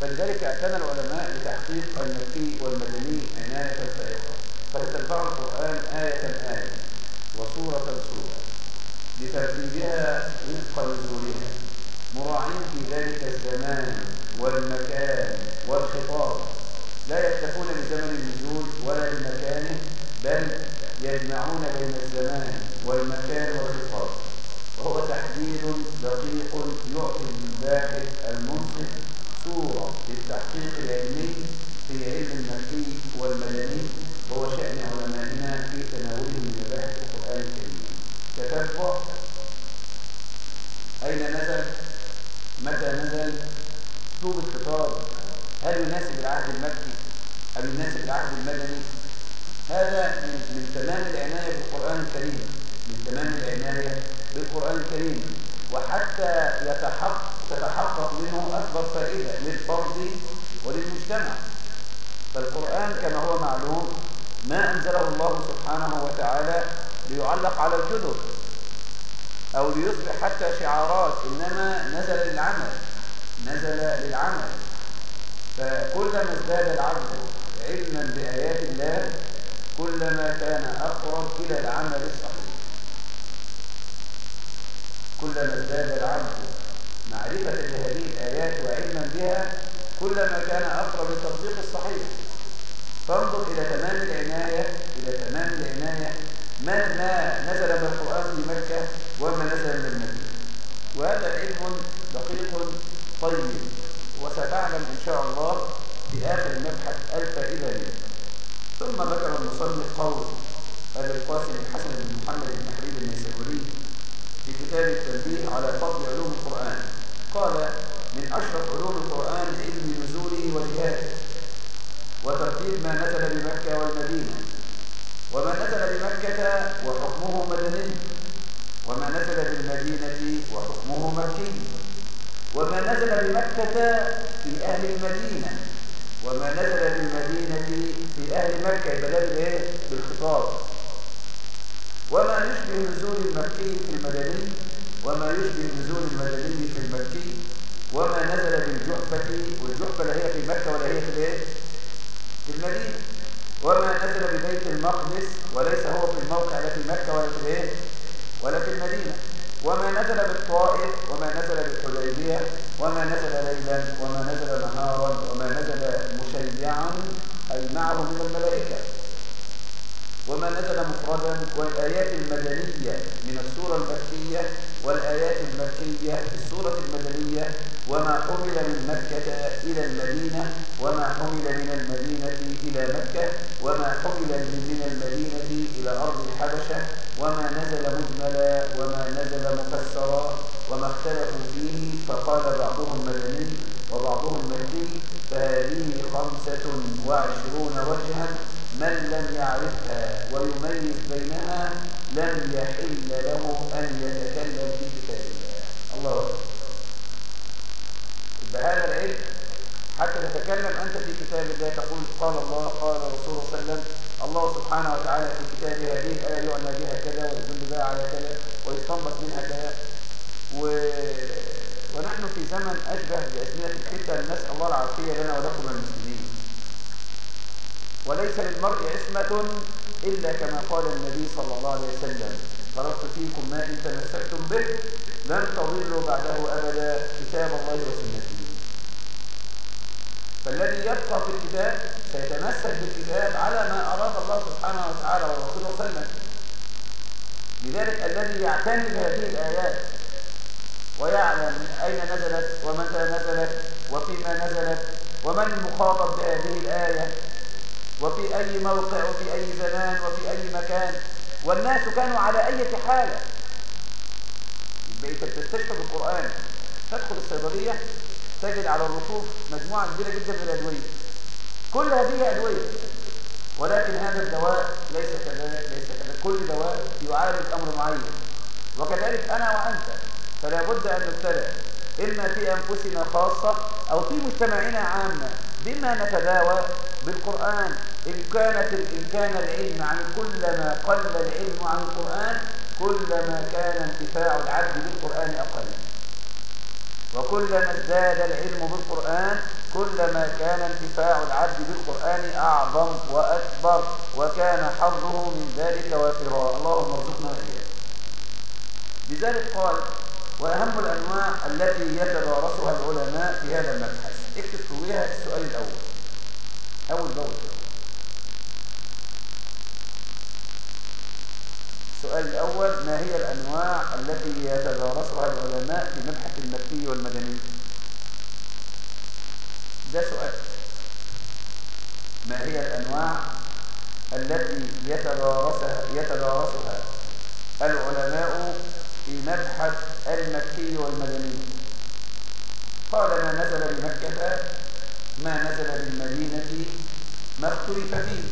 فلذلك اعتنى العلماء بتحقيق المكي والمدني عناية فائقة فتتبع القرآن آية آية وسورة سورة لترتيبها وفق نزولها مراعين في ذلك الزمان والمكان والخطاب. لا يكتفون بزمن النزول ولا بمكانه بل يجمعون بين الزمان والمكان والخطاب. وهو تحديد دقيق يعطي للباحث المنصف صورة للتحقيق العلمي في علم المكي والمدني وهو شأن علمائنا في تناولهم من مباحث القرآن الكريم. تتبع أين نزل؟ متى نزل؟ اسلوب الخطاب. هل يناسب العهد المكي هل يناسب العهد المدني؟ هذا من تمام العناية بالقرآن الكريم. من تمام العناية بالقرآن الكريم. وحتى يتحقق تتحقق منه أكبر فائدة للفرد وللمجتمع. فالقرآن كما هو معلوم ما أنزله الله سبحانه وتعالى ليعلق على الجدر أو ليصبح حتى شعارات إنما نزل للعمل نزل للعمل. فكلما ازداد العبد علما بآيات الله كلما كان أقرب إلى العمل الصحيح. كلما ازداد العبد معرفة لهذه الآيات وعلما بها كلما كان أقرب للتطبيق الصحيح. فانظر إلى تمام العناية إلى تمام العناية. ما ما نزل القرآن في مكة وما نزل من المدينة. وهذا علم دقيق طيب. وستعلم إن شاء الله في آخر المبحث الفائدة منه ثم ذكر المصنف قول أبي القاسم الحسن بن محمد بن حبيب النيسابوري في كتاب التنبيه على فضل علوم القرآن. قال من أشرف علوم القرآن علم نزوله وجهاته وترتيب ما نزل بمكة والمدينة وما نزل بمكة وحكمه مدني وما نزل بالمدينة وحكمه مكي وما نزل بمكة في أهل المدينة وما نزل بالمدينة في أهل مكة يبقى ده بالإيه؟ بالخطاب وما يشبه نزول المكي في المدني وما يشبه نزول المدني في المكي وما نزل بالجحفة والجحفة لا هي في مكة ولا هي في الإيه؟ في المدينة وما نزل ببيت المقدس وليس هو في الموقع لا في مكة ولا في الإيه؟ ولا في المدينة وما نزل بالطائف وما نزل بالحديبية وما نزل ليلا وما نزل نهارا وما نزل مشيعا أي معه من الملائكة وما نزل مفردا والآيات المدنية من السورة المكية والآيات المكية في السورة المدنية وما حمل من مكة إلى المدينة وما حمل من المدينة إلى مكة وما حمل من المدينة إلى أرض الحبشة وما نزل مجملا وما نزل مفسرا وما اختلفوا فيه فقال بعضهم مدني وبعضهم مكي فهذه خمسة وعشرون وجها من لم يعرفها ويميز بينها لم يحل له أن يتكلم في كتاب الله. الله أكبر بهذا العلم حتى تتكلم أنت في كتاب الله تقول قال الله قال رسول صلى الله عليه وسلم الله سبحانه وتعالى في كتابه هذه الآية يعنى بها كذا ويدل بها على كذا ويستنبط منها كذا. و زمن أشبه بأزمنة الفتن نسأل الله العافية لنا ولكم المسلمين. وليس للمرء عصمة إلا كما قال النبي صلى الله عليه وسلم. تركت فيكم ما إن تمسكتم به لن تضلوا بعده أبدا. كتاب الله وسنته. فالذي يبقى في الكتاب سيتمسك بالكتاب على ما أراد الله سبحانه وتعالى ورسوله وسلم. لذلك الذي يعتني بهذه الآيات ويعلم من أين نزلت ومتى نزلت وفيما نزلت ومن المخاطب بهذه الآية وفي أي موقع وفي أي زمان وفي أي مكان. والناس كانوا على أي حالة. يبقى أنت بتستشفى بالقرآن. تدخل الصيدلية تجد على الرفوف مجموعة كبيرة جدا من الأدوية. كل هذه أدوية. ولكن هذا الدواء ليس كذلك ليس كذلك. كل دواء يعالج أمر معين. وكذلك أنا وأنت. فلا بد أن نبتلى. إما في أنفسنا خاصة أو في مجتمعنا عامة. بما نتداوى بالقرآن. إن, كانت إن كان العلم عن كلما قل العلم عن القرآن كلما كان انتفاع العبد بالقرآن أقل. وكلما ازداد العلم بالقرآن كلما كان انتفاع العبد بالقرآن أعظم وأكبر. وكان حظه من ذلك وافرا اللهم ارزقنا إياه لذلك قال وأهم الأنواع التي يتدارسها العلماء في هذا المبحث. اكتب فوقها السؤال الأول. أول بول السؤال الأول ما هي الأنواع التي يتدارسها العلماء في مبحث المكي والمدني؟ ده سؤال. ما هي الأنواع التي يتدارسها, يتدارسها العلماء في مبحث المكي والمدني. قال ما نزل بمكة ما نزل بالمدينة ما اختلف فيه.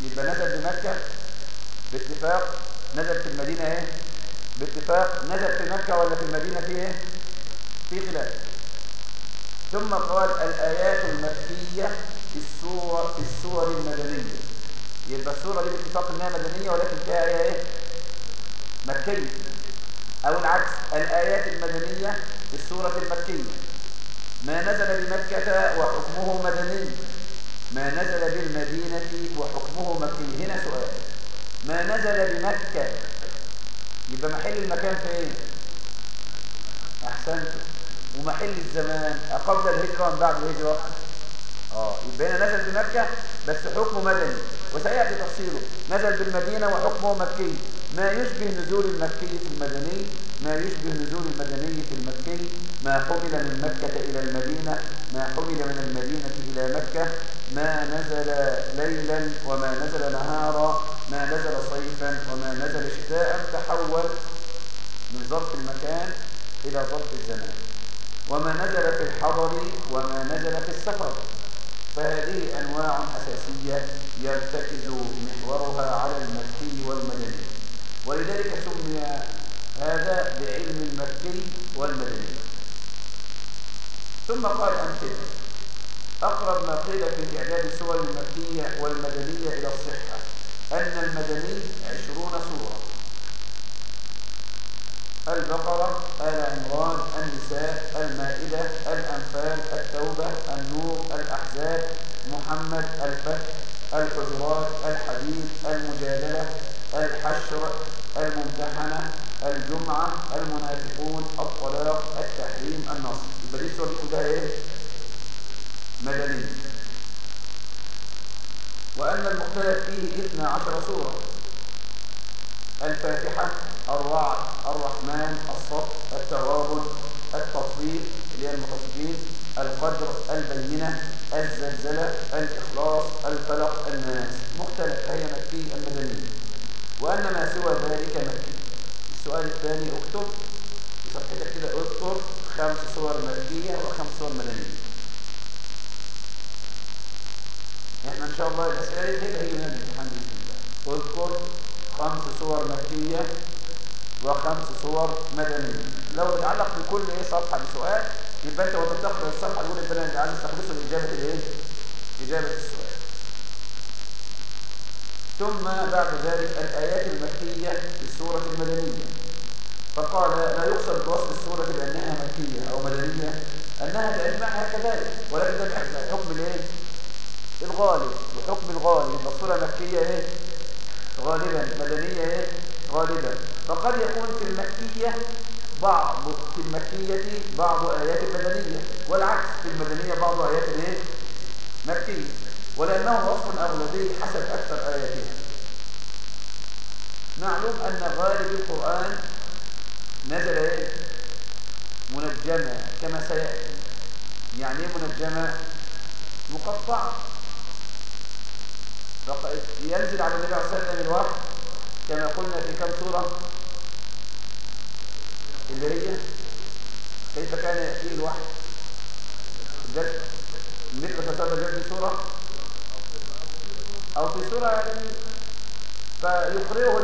يبقى نزل بمكة باتفاق. نزل في المدينة إيه؟ باتفاق. نزل في مكة ولا في المدينة في إيه؟ في خلاف. ثم قال الآيات المكية في السور في السور المدنية. يبقى السورة دي باتفاق إنها مدنية ولكن فيها آية إيه؟ مكية. أو العكس الآيات المدنية في السورة المكية. ما نزل بمكة وحكمه مدني. ما نزل بالمدينة وحكمه مكي. هنا سؤال. ما نزل بمكة يبقى محل المكان فين؟ احسنت ومحل الزمان قبل الهجرة بعد الهجرة. آه يبقى هنا نزل بمكة بس حكمه مدني. وسيأتي تفصيله. نزل بالمدينة وحكمه مكي. ما يشبه نزول المكي في المدني ما يشبه نزول المدني في المكي. ما حمل من مكة إلى المدينة ما حمل من المدينة إلى مكة. ما نزل ليلا وما نزل نهارا ما نزل صيفا وما نزل شتاء تحول من ظرف المكان إلى ظرف الزمان. وما نزل في الحضر وما نزل في السفر. فهذه أنواع أساسية يرتكز محورها على المكي والمدني. ولذلك سمي هذا بعلم المكي والمدني. ثم قال أمثلة. أقرب ما قيل في إعداد السور المكية والمدنية إلى الصحة أن المدني عشرون سورة. البقرة آل عمران النساء المائدة الأنفال التوبة النور الأحزاب محمد الفتح الحجرات الحديث المجادلة الحشر الممتحنة الجمعة المنافقون الطلاق التحريم النصر. يبقى دي السور دي كلها إيه؟ مدنية وأن المختلف فيه 12 سورة. الفاتحة الرعد الرحمن الصف التغابن التطبيق اللي هي المتصفين القدر البينة الزلزلة الإخلاص الفلق الناس مختلف هي مكي المدنية وأن ما سوى ذلك مكي. السؤال الثاني اكتب في صفحتك كده اذكر خمس صور مكية وخمس صور مدنية. إحنا إن شاء الله الأسئلة دي هي من الامتحان باذن الله اذكر خمس صور مكية وخمس صور مدنية. لو بتعلق بكل إيه صفحة بسؤال يبقى أنت وأنت بتقرأ الصفحة الأولى انت اللي عايز تستخلصه لإجابة الإيه؟ إجابة السؤال. ثم بعد ذلك الآيات المكية في السورة المدنية. فقال ولا يقصد بوصف السورة بأنها مكية أو مدنية أنها بأجمعها كذلك ولكن ده حكم الإيه؟ الغالب. وحكم الغالب السورة مكية إيه؟ غالبا. مدنية إيه؟ غالبا. فقد يكون في المكية بعض في المكية بعض آيات المدنية والعكس في المدنية بعض آيات الإيه؟ مكية. ولأنه وصف أغلبي حسب أكثر آياتها. معلوم أن غالب القرآن نزل إيه؟ منجمة كما سيأتي. يعني إيه منجمة مقطعة ينزل على النبي عليه الصلاة والسلام الوحي كما قلنا في كم سورة؟ هي كيف كان يأتيه الوحي؟ الدرس مثل تسابق في سورة أو في سورة يعني فيقرئه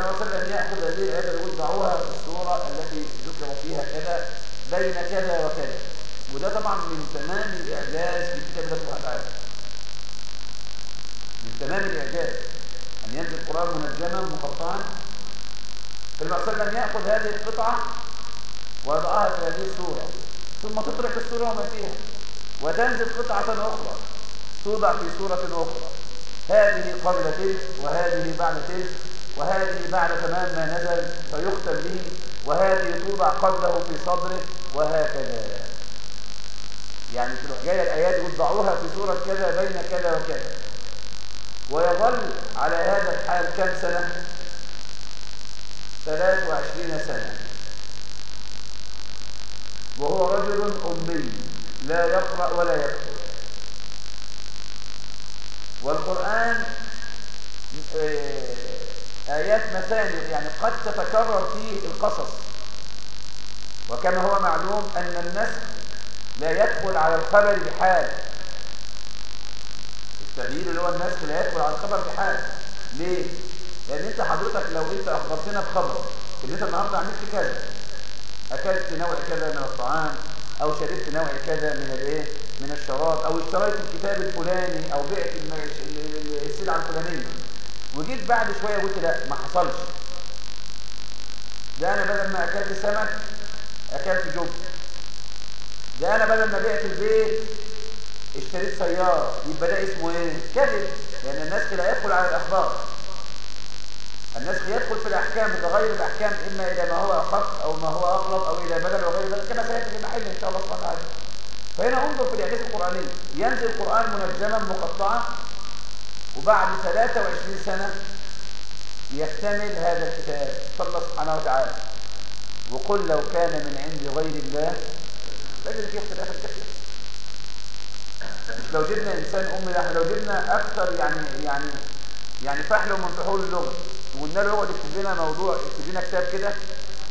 الله عليه وسلم يأخذ هذه الآيات ويوضعوها في السورة التي ذكر فيها كذا بين كذا وكذا. وده طبعا من تمام الإعجاز في كتاب الله سبحانه من تمام الإعجاز. أن ينزل القرآن منجما مقطعا. عليه وسلم يأخذ هذه القطعة في هذه السورة. ثم تترك السورة وما فيها. وتنزل قطعة أخرى. توضع في سورة أخرى. هذه قبل تلك وهذه بعد تلك وهذه بعد تمام ما نزل فيختم به وهذه توضع قبله في صدره وهكذا. يعني تروح جاية الآيات وتضعوها في سورة كذا بين كذا وكذا. ويظل على هذا الحال كم سنة؟ 23 سنة. وهو رجل أمي لا يقرأ ولا يكتب. والقرآن آيات مثاني يعني قد تتكرر فيه القصص. وكما هو معلوم أن النسخ لا يدخل على الخبر بحال. التغيير اللي هو النسخ لا يدخل على الخبر بحال. ليه؟ لأن أنت حضرتك لو أنت أخبرتنا بخبر إن أنت النهاردة عملت كذا. أكلت نوع كذا من الطعام أو شربت نوع كذا من الإيه؟ من الشراب أو اشتريت الكتاب الفلاني أو بعت السلعة الفلانية. وجيت بعد شوية قلت لا ما حصلش. ده أنا بدل ما أكلت سمك أكلت جب ده أنا بدل ما بعت البيت اشتريت سيارة. يبقى ده اسمه إيه؟ كذب. لأن النسخ لا يدخل على الأخبار. النسخ يدخل في الأحكام بتغير الأحكام إما إلى ما هو أخف أو ما هو أغلب أو إلى بدل وغير ذلك كما سيأتي في المحل إن شاء الله سبحانه وتعالى. فهنا انظر في الإعجاز القرآني ينزل القرآن منجما مقطعا وبعد 23 سنة يكتمل هذا الكتاب. صلى الله سبحانه وتعالى وقل لو كان من عند غير الله. لازم في اختلاف كثير مش لو جبنا إنسان أم إحنا لو جبنا أكثر يعني يعني يعني فحل من فحول اللغة وقلنا له اقعد اكتب لنا موضوع اكتب لنا كتاب كده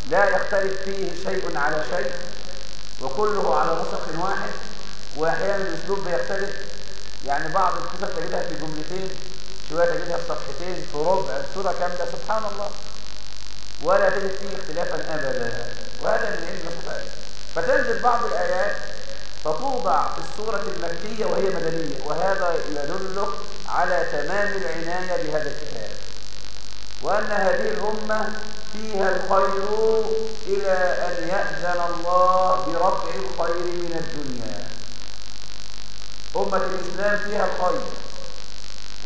لا يختلف فيه شيء على شيء وكله على نسق واحد وأحيانا الأسلوب بيختلف. يعني بعض القصص تجدها في جملتين شوية تجدها في صفحتين في ربع السوره كاملة سبحان الله. ولا تجد فيه اختلافا ابدا. وهذا من علم سبحانه فتنزل بعض الآيات فتوضع في السورة المكية وهي مدنية وهذا يدلك على تمام العناية بهذا الكتاب. وأن هذه الأمة فيها الخير إلى أن يأذن الله برفع الخير من الدنيا. أمة الإسلام فيها الخير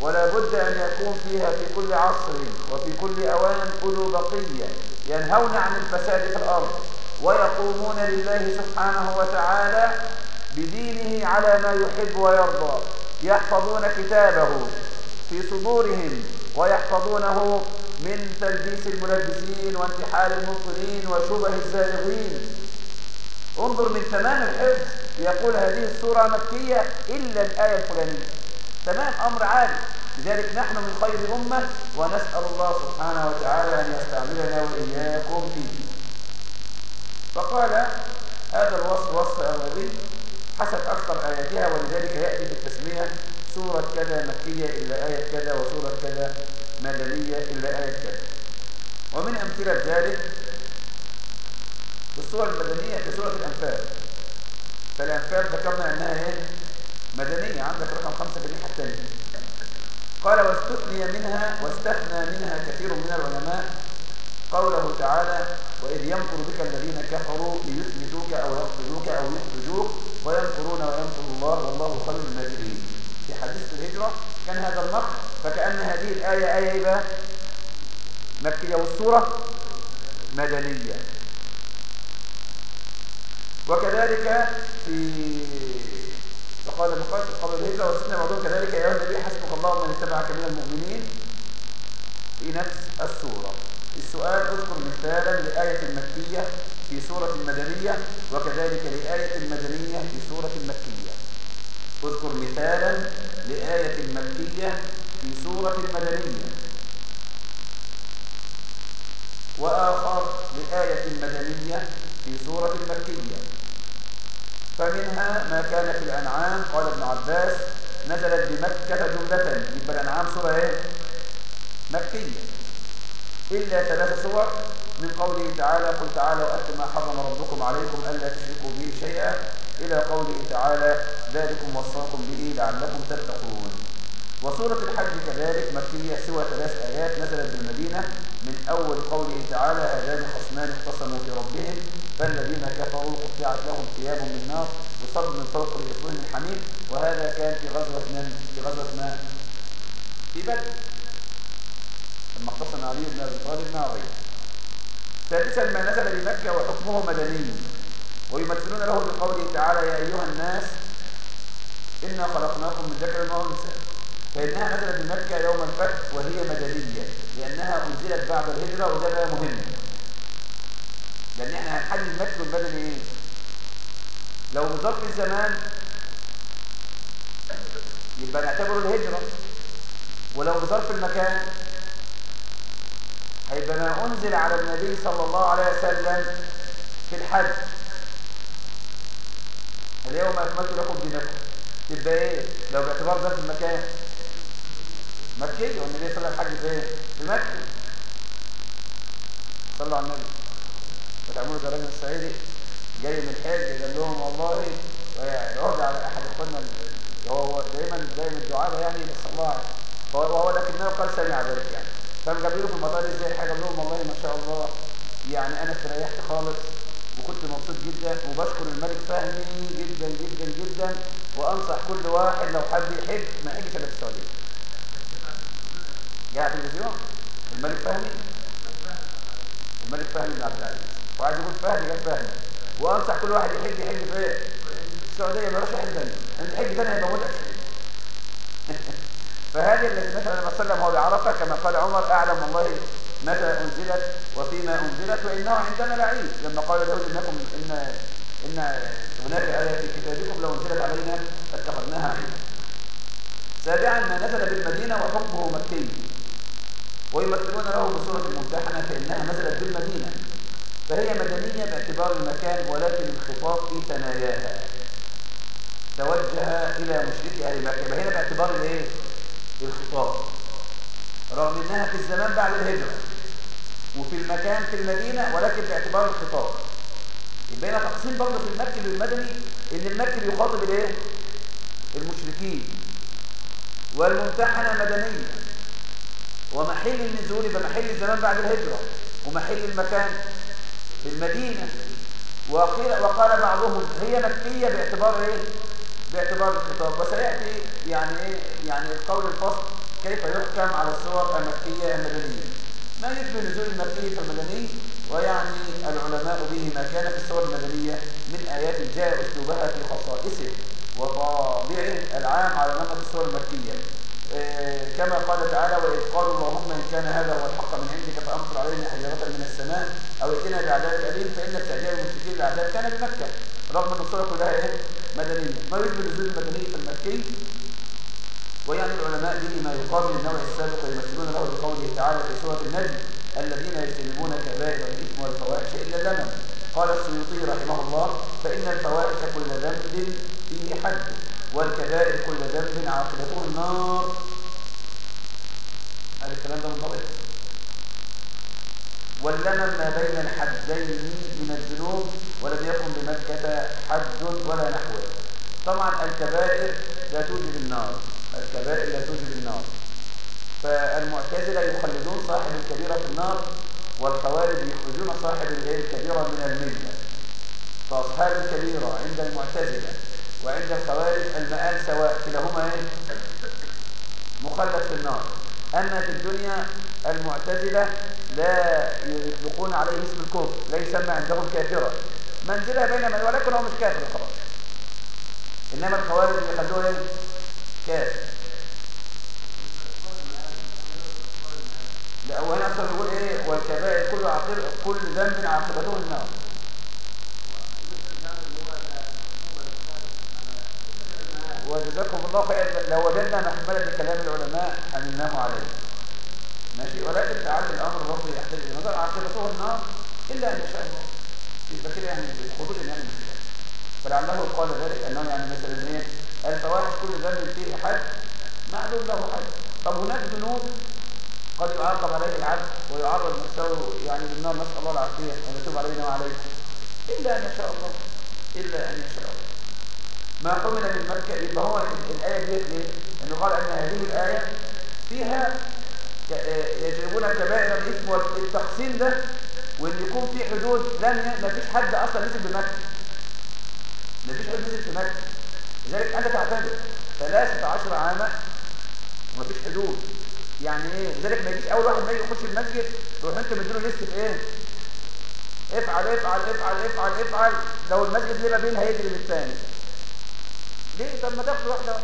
ولا بد أن يكون فيها في كل عصر وفي كل أوان أولو بقية ينهون عن الفساد في الأرض ويقومون لله سبحانه وتعالى بدينه على ما يحب ويرضى يحفظون كتابه في صدورهم ويحفظونه من تلبيس الملبسين وانتحال المبطلين وشبه الزائغين انظر من تمام الحفظ يقول هذه السورة مكية إلا الآية الفلانية. تمام أمر عالي. لذلك نحن من خير أمة ونسأل الله سبحانه وتعالى أن يستعملنا وإياكم فيه. فقال هذا الوصف وصف أولي حسب أكثر آياتها ولذلك يأتي في التسمية سورة كذا مكية إلا آية كذا وسورة كذا مدنية إلا آية كذا. ومن أمثلة ذلك في السور المدنية في سورة الأنفال. فالأنفال ذكرنا أنها إيه؟ مدنية. عندك رقم خمسة في الناحية الثانية قال واستثني منها واستثنى منها كثير من العلماء قوله تعالى وإذ يمكر بك الذين كفروا ليثبتوك أو يقتلوك أو يخرجوك ويمكرون ويمكر الله والله خير الماكرين. في حديث الهجرة كان هذا المكر فكأن هذه الآية آية إيه بقى؟ مكية والسورة مدنية. وكذلك في فقال المقاتل قبل الهجرة وسنة بعضهم كذلك يا النبي حسبك الله ومن اتبعك من المؤمنين في نفس السورة السؤال اذكر مثالا لآية مكية في سورة مدنية وكذلك لآية مدنية في سورة مكية. اذكر مثالا لآية مكية في سورة مدنية وآخر لآية مدنية في سورة مكية. فمنها ما كان في الأنعام قال ابن عباس نزلت بمكة جملة يبقى الأنعام سورة إيه؟ مكية. إلا ثلاث سور من قوله تعالى قل تعالى وأتوا ما حرم ربكم عليكم ألا تشركوا به شيئا. إلى قوله تعالى ذلكم وصاكم به لعلكم تتقون. وسورة الحج كذلك مكية سوى ثلاث آيات نزلت بالمدينة من أول قوله تعالى هذان خصمان اختصموا في ربهم فالذين كفروا قطعت لهم ثياب من نار وصب من فوق رؤوسهم الحميد وهذا كان في غزوة من؟ في غزوة ما؟ في بدر لما اختصم علي بن أبي طالب نارين ثالثا ما نزل بمكة وحكمه مدني. ويمثلون له بقوله تعالى يا أيها الناس إنا خلقناكم من ذكر وأنثى. فإنها نزلت بمكة يوم الفتح وهي مدنية لأنها أنزلت بعد الهجرة وده بقى مهم. لأن إحنا هنحدد المكي والمدني إيه؟ لو بظرف الزمان يبقى نعتبره الهجرة ولو بظرف المكان هيبقى ما أنزل على النبي صلى الله عليه وسلم في الحج. اليوم أكملت لكم دينكم تبقى إيه؟ لو باعتبار ذات المكان. مكية والنبي صلى الحج فين في مكة صلوا على النبي. فتعملوا ده الراجل الصعيدي جاي من الحج قال لهم والله العهد على أحد إخواننا هو دايما دايما الدعاء يعني بس الله وهو لكنه قال سمع ذلك يعني. فقام جاب له في المطار إزاي؟ حاجة لهم والله ما شاء الله يعني أنا استريحت خالص. وكنت مبسوط جدا وبشكر الملك فهمي جدا جدا جدا وأنصح كل واحد لو حد يحب ما يحبش إلا في السعودية. جاء التلفزيون الملك فهمي الملك فهمي بن عبد العزيز. وعايز يقول فهمي جاب فهمي. وأنصح كل واحد يحب يحب في السعودية ما يروحش حتة ثانية لأن الحج ثاني هيبقى متعب فهذه الذي مثلا النبي صلى الله عليه وسلم هو بعرفة كما قال عمر أعلم والله متى أنزلت وفيما أنزلت وإنه عندنا لعيب لما قال له انكم ان إن هناك آية في كتابكم لو أنزلت علينا لاتخذناها عيدا. سابعا ما نزل بالمدينة وحكمه مكي. ويمثلون له بصورة الممتحنه فانها نزلت بالمدينة. فهي مدنية باعتبار المكان ولكن الخطاب في ثناياها. توجه إلى مشركي أهل مكة. هنا باعتبار الإيه؟ الخطاب. رغم إنها في الزمان بعد الهجرة وفي المكان في المدينة ولكن باعتبار الخطاب. يبقى هنا تقسيم برضه في المكي والمدني إن المكي بيخاطب الإيه؟ المشركين. والممتحنة مدنية. ومحل النزول يبقى محل الزمان بعد الهجرة ومحل المكان في المدينة. وقيل وقال بعضهم هي مكية باعتبار إيه؟ باعتبار الخطاب. وسيأتي يعني إيه؟ يعني القول الفصل. كيف يحكم على الصور المكية المدنية؟ ما يشبه نزول المكي في المدني ويعني العلماء به ما كان في الصور المدنية من آيات جاء أسلوبها في خصائصه وطابعه العام على نمط الصور المكية. إيه كما قال تعالى وإذ قالوا اللهم إن كان هذا هو الحق من عندك فأمطر علينا حجارة من السماء أو ائتنا بعذاب أليم فإن استعجال المشركين العذاب كان بمكة رغم أن الصورة كلها إيه؟ مدنية. ما يشبه نزول المدني في المكي ويعني العلماء به ما يقابل النوع السابق ويمثلون له بقوله تعالى في سورة النجم الذين يجتنبون كبائر الإثم والفواحش إلا اللمم قال السيوطي رحمه الله فإن الفواحش كل ذنب فيه حد والكبائر كل ذنب عاقبته النار. هذا الكلام ده منطبق واللمم ما بين الحدين من الذنوب ولم يكن بمكة حد ولا نحوه. طبعا الكبائر لا توجب النار. الكبائر لا توجب النار. فالمعتزلة يخلدون صاحب الكبيرة في النار والخوارج يخرجون صاحب الكبيرة من الملة. فأصحاب الكبيرة عند المعتزلة وعند الخوارج المآل سواء كلاهما إيه؟ مخلد في النار. أما في الدنيا المعتزلة لا يطلقون عليه اسم الكفر لا يسمى عندهم كافرا منزلة بين من ولكن هو مش كافر خلاص. إنما الخوارج يخلوه إيه؟ كافر لا هو هنا أصلا بيقول إيه؟ والكبائر كل عاقب كل ذنب عاقبته النار وجزاكم الله خير لو وجدنا محملا لكلام العلماء حملناه عليه. ماشي. ولكن لعل الأمر برضه يحتاج إلى نظر عاقبته النار إلا أن شاء الله. يبقى كده يعني الخروج يعني. فلعله قال ذلك أنه يعني مثلا إيه؟ الفواحش كل ذنب فيه حد معلوم له حد. طب هناك ذنوب قد يعاقب عليه العبد ويعرض نفسه يعني للنار نسأل الله العافية ونتوب علينا وعليكم إلا إن يشاء الله. إلا إن يشاء الله. ما حمل من مكة يبقى هو الآية ديت ليه؟ إنه قال أن هذه الآية فيها يجربون كبائر الإثم والتقسيم ده وإن يكون في حدود لم ما فيش حد أصلا نزل بمكة. ما فيش حدود نزل في مكة لذلك أنت تعتبر 13 عاما وما فيش حدود يعني إيه؟ لذلك ما يجيش أول واحد ما يجي يخش المسجد تروح أنت مديله لسه إيه افعل افعل افعل افعل افعل. لو المسجد ليه ما بين هيجري بالثاني ليه؟ طب ما تاخد واحدة.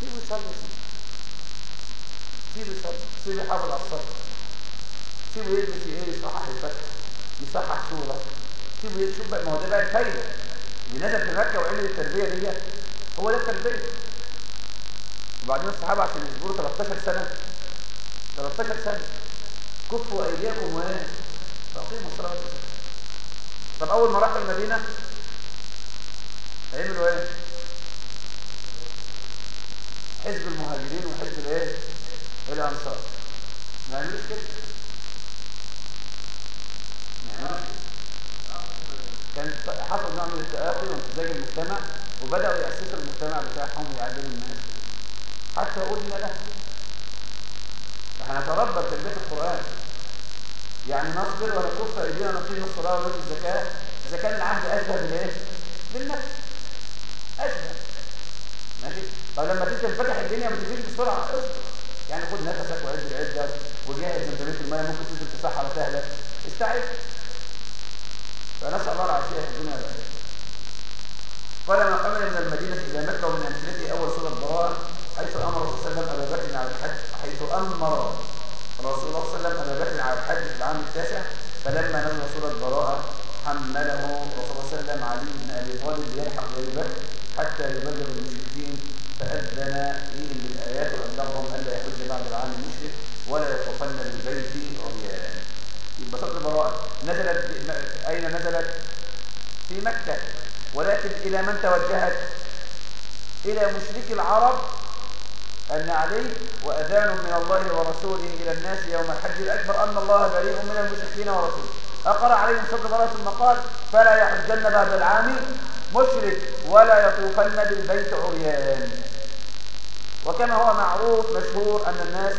سيبه يصلي سيبه يصلي سيبه يحافظ على الصلاة. سيبه يلبس إيه يصحح الفتح يصحح صورة. سيبه يشوف بقى. ما هو ده بقى الفايدة. اللي نزل في مكة وعمل التربية دي. هو ده التربيه وبعدين الصحابة عشان يصبروا 13 سنة. 13 سنة. كفوا أيديكم وايه فأقيموا الصلاة. والزكاه طب أول ما راحوا المدينة عملوا إيه؟ حزب المهاجرين وحزب الإيه؟ الأنصار. ما يعملوش كده. يعني كان حصل نوع من التآخي وامتزاج المجتمع. وبدأوا يأسسوا المجتمع بتاعهم ويعلموا الناس. حتى قلنا له. فهنتربى بتربية القرآن. يعني نصبر ونكف أيدينا نقيم الصلاة ونؤتي الزكاة. إذا كان العهد أشبه بالإيه؟ بالنفس أشبه ماشي؟ طب لما تنفتح الدنيا ما تجيش بسرعة اصبر. يعني خد نفسك وعد العدة وجهز زمزميه الميه ممكن تنزل في صحراء سهله استعد. فنسأل الله العافية في الدنيا. والآخرة قال ما حمل من المدينة إلى مكة ومن امثلته أول سورة البراءة حيث أمر الرسول صلى الله عليه وسلم أبا بكر على الحج حيث أمر رسول الله صلى الله عليه وسلم أبا بكر على الحج في العام التاسع فلما نزل سورة البراءة حمله رسول الله صلى الله عليه وسلم علي بن أبي طالب ليلحق ابي بكر حتى يبلغ المشركين فأذن فيهم بالآيات وأبلغهم ألا يحج بعد العام المشرك ولا يطوفن بالبيت عريان يبقى سورة البراءة نزلت أين نزلت؟ في مكة ولكن إلى من توجهت؟ إلى مشرك العرب أن عليه وأذان من الله ورسوله إلى الناس يوم الحج الأكبر أن الله بريء من المشركين ورسوله. أقرأ عليهم سورة البراءة ثم قال فلا يحجن بعد العام مشرك ولا يطوفن بالبيت عريان. وكما هو معروف مشهور أن الناس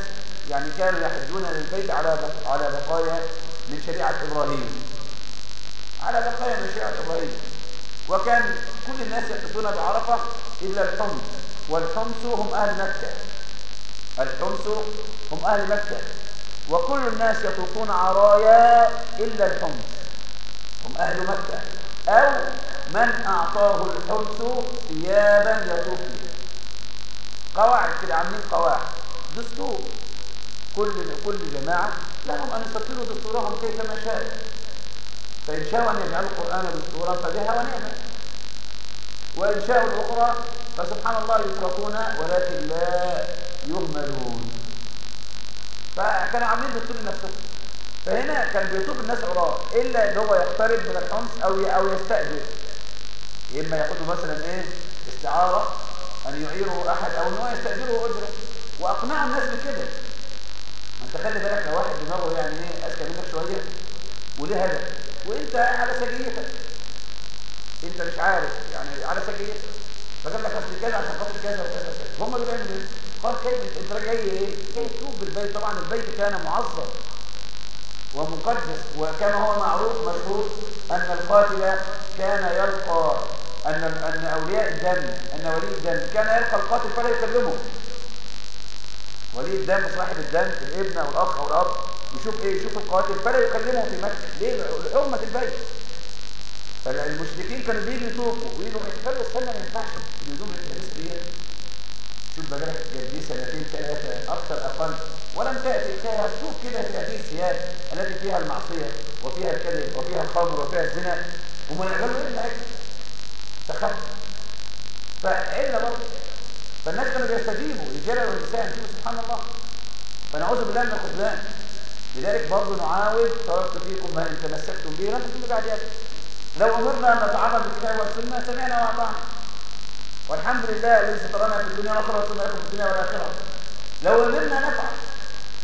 يعني كانوا يحجون للبيت على على بقايا من شريعة إبراهيم. على بقايا من شريعة إبراهيم. وكان كل الناس يحدثون بعرفة إلا الحمص. والحمص هم أهل مكة. الحمص هم أهل مكة. وكل الناس يطوفون عرايا إلا الحمص. هم أهل مكة. أو من أعطاه الحمص ثيابا يطوف قواعد كده عاملين قواعد. دستور. كل كل جماعة. لهم أن يفكروا دستورهم كيفما شاءوا فإن شاءوا أن يجعلوا القرآن دستورا فبها ونعمة. وإن شاءوا الأخرى فسبحان الله يتركون ولكن لا يهملون. فكانوا عاملين دستور لنفسهم فهنا كان بيطوف الناس عراة إلا إن هو يقترب من الحمص أو أو يستأجر. يا إما ياخدوا مثلا إيه استعارة أن يعيره أحد أو إن هو يستأجره أجرة. وأقنعوا الناس بكده. أنت خلي بالك لو واحد دماغه يعني إيه أذكى منك شوية وليه هدف؟ وأنت على سجيتك أنت مش عارف يعني على سجيتك فقال لك أصل كذا عشان خاطر كذا وكذا وكذا. هم اللي بيعملوا إيه؟ قال كيف أنت جاي إيه؟ جاي تتوب بالبيت؟ طبعا البيت كان معظم ومقدس وكما هو معروف مشهور أن القاتل كان يلقى أن أن أولياء الدم أن ولي الدم كان يلقى القاتل فلا يكلمه. ولي الدم صاحب الدم الابن أو الأخ أو الأب يشوف إيه؟ يشوف القاتل. فلا يكلمه في مكة. ليه؟ أمة البيت. فالمشركين كانوا بيجوا يشوفوا ويقولوا قالوا استنى ما ينفعش. الحديث دي شوف بقى دي سنتين ثلاثة أكثر أقل. ولم تأتي فيها. شوف كده في هذه السياد التي فيها المعصية وفيها الكذب وفيها الخمر وفيها الزنا. وما يعملوا إلا هيك تخف فإلا برضه فالناس كانوا بيستجيبوا رجالا ونساء سبحان الله. فنعوذ بالله من الخذلان. لذلك برضه نعاود تركت فيكم ما إن تمسكتم به لم تكونوا بعد يد لو أمرنا أن نتعرض بالكتاب والسنة سمعنا وأطعنا. والحمد لله الذي سترنا في الدنيا نصر وسنة لكم في الدنيا والآخرة. لو أمرنا نفعل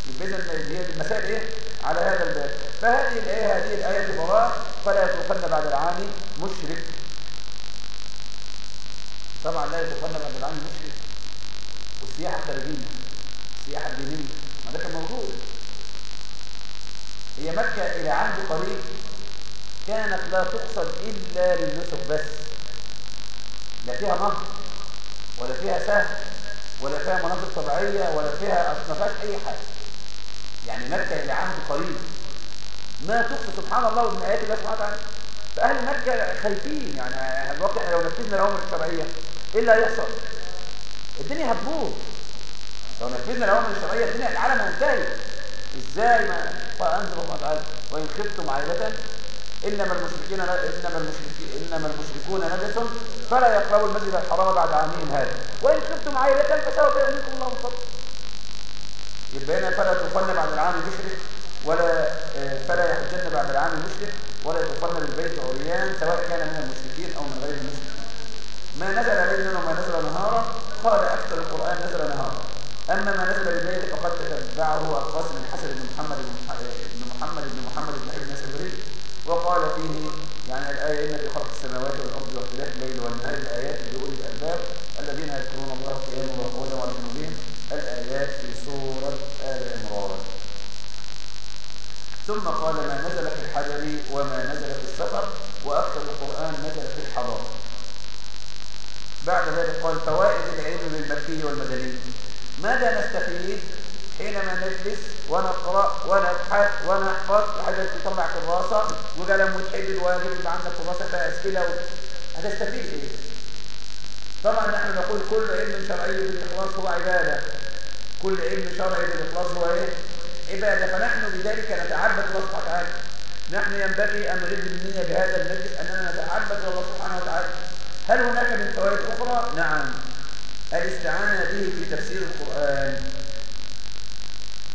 يبقى اذا المسائل إيه؟ على هذا الباب. فهذه الآية هذه الآية براء فلا يتوفن بعد العام مشرك. طبعا لا يتوفن بعد العام مشرك. والسياحه الخارجيه السياحه الدينيه ما ده كان موجود. هي مكة إلى عهد قريب كانت لا تقصد إلا للنسك بس لا فيها نهر ولا فيها سهل ولا فيها مناظر طبيعية ولا فيها اصنافات أي حاجة. يعني مكة إلى عهد قريب ما تقصد سبحان الله من آيات الله سبحانه وتعالى. فأهل مكة خايفين يعني الواقع لو نفذنا الاوامر الشرعية. إيه اللي هيحصل؟ الدنيا هتبوظ. لو نفذنا الاوامر الشرعية الدنيا العالم هينتهي إزاي ما فانزل الله تعالى؟ وإن خفتم عائله إنما المشركين إنما المشركين إنما المشركون نجس فلا يقربوا المسجد الحرام بعد عامهم هذا. وإن خفتم عائله فسوف يغنيكم الله من يبقى هنا فلا تفن بعد العام مشرك ولا فلا يحجن بعد العام مشرك ولا يتفن بالبيت عريان سواء كان من المشركين أو من غير المشركين. ما نزل ليلا وما نزل نهارا قال أكثر القرآن نزل نهارا. أما ما نزل بالليل فقد تتبعه القاسم بن حسن بن محمد بن محمد بن محمد بن ابن سبري وقال فيه يعني الآية إن في خلق السماوات والأرض واختلاف الليل والنهار الآيات لأولي الألباب الذين يذكرون الله قياما وقعودا وعلى جنوبهم الآيات في سورة آل عمران. ثم قال ما نزل في الحجر وما نزل في السفر وأكثر القرآن نزل في الحضر بعد ذلك قال فوائد العلم للمكي والمدني ماذا نستفيد حينما نجلس ونقرأ ونبحث ونحفظ لحد تطلع كراسة وقلم وتحل الواجب يبقى عندك كراسة فيها أسئلة. هتستفيد إيه؟ طبعا نحن نقول كل علم شرعي بالإخلاص هو عبادة كل علم شرعي بالإخلاص هو إيه؟ عبادة فنحن بذلك نتعبد الله سبحانه وتعالى نحن ينبغي أن نريد النية بهذا المجلس أننا نتعبد الله سبحانه وتعالى هل هناك من فوائد أخرى؟ نعم الاستعانة به في تفسير القرآن.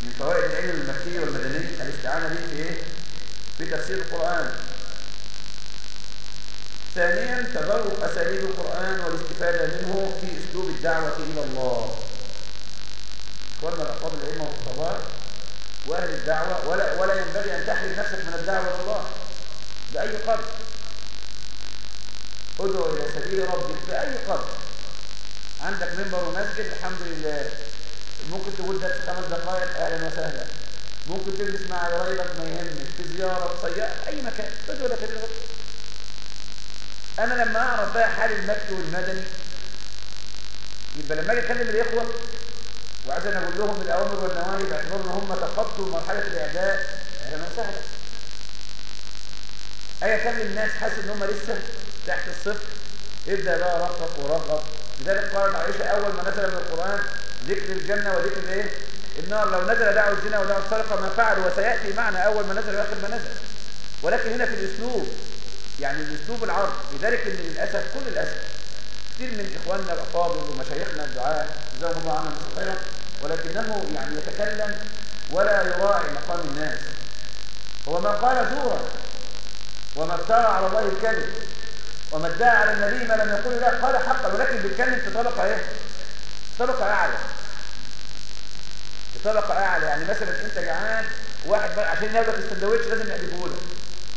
من فوائد العلم المكي والمدني الاستعانة به في إيه؟ في تفسير القرآن. ثانيا تبرك أساليب القرآن والاستفادة منه في أسلوب الدعوة إلى الله. إخواننا الأفاضل العلم والخطباء وأهل الدعوة ولا, ولا ينبغي أن تحرم نفسك من الدعوة إلى الله بأي قدر. ادعو إلى سبيل ربك بأي قدر. عندك منبر ومسجد الحمد لله. ممكن تقول درس خمس دقائق أهلا وسهلا ممكن تجلس مع قرايبك ما يهمك. في زيارة في سياره أي مكان. ادعو لك الرب أنا لما أعرف بقى حال المكي والمدني يبقى لما أجي أكلم الإخوة وعايز أنا أقول لهم الأوامر والنواهي باعتبار إن هم تخطوا مرحلة الإعداء أهلا وسهلا أجي أكلم الناس حاسس إن هم لسه تحت الصفر. ابدأ بقى رقق ورغب لذلك قالت عائشة أول ما نزل من القرآن ذكر الجنة وذكر الايه النار. لو نزل دعوا الزنا ودعوا السرقة ما فعلوا وسيأتي معنا أول ما نزل وآخر ما نزل. ولكن هنا في الأسلوب يعني الأسلوب العرض لذلك إن للأسف كل الأسف كثير من إخواننا الأفاضل ومشايخنا الدعاء جزاهم الله عنهم خيرا ولكنه يعني يتكلم ولا يراعي مقام الناس. هو ما قال زورا وما افترى على الله الكذب. وما ادعى على النبي ما لم يقول لا قال حقا ولكن بيتكلم في طبقه إيه؟ طبقة أعلى. طبقة أعلى. يعني مثلا أنت جعان واحد بقى عشان ياخدك السندوتش لازم يحذفوا لك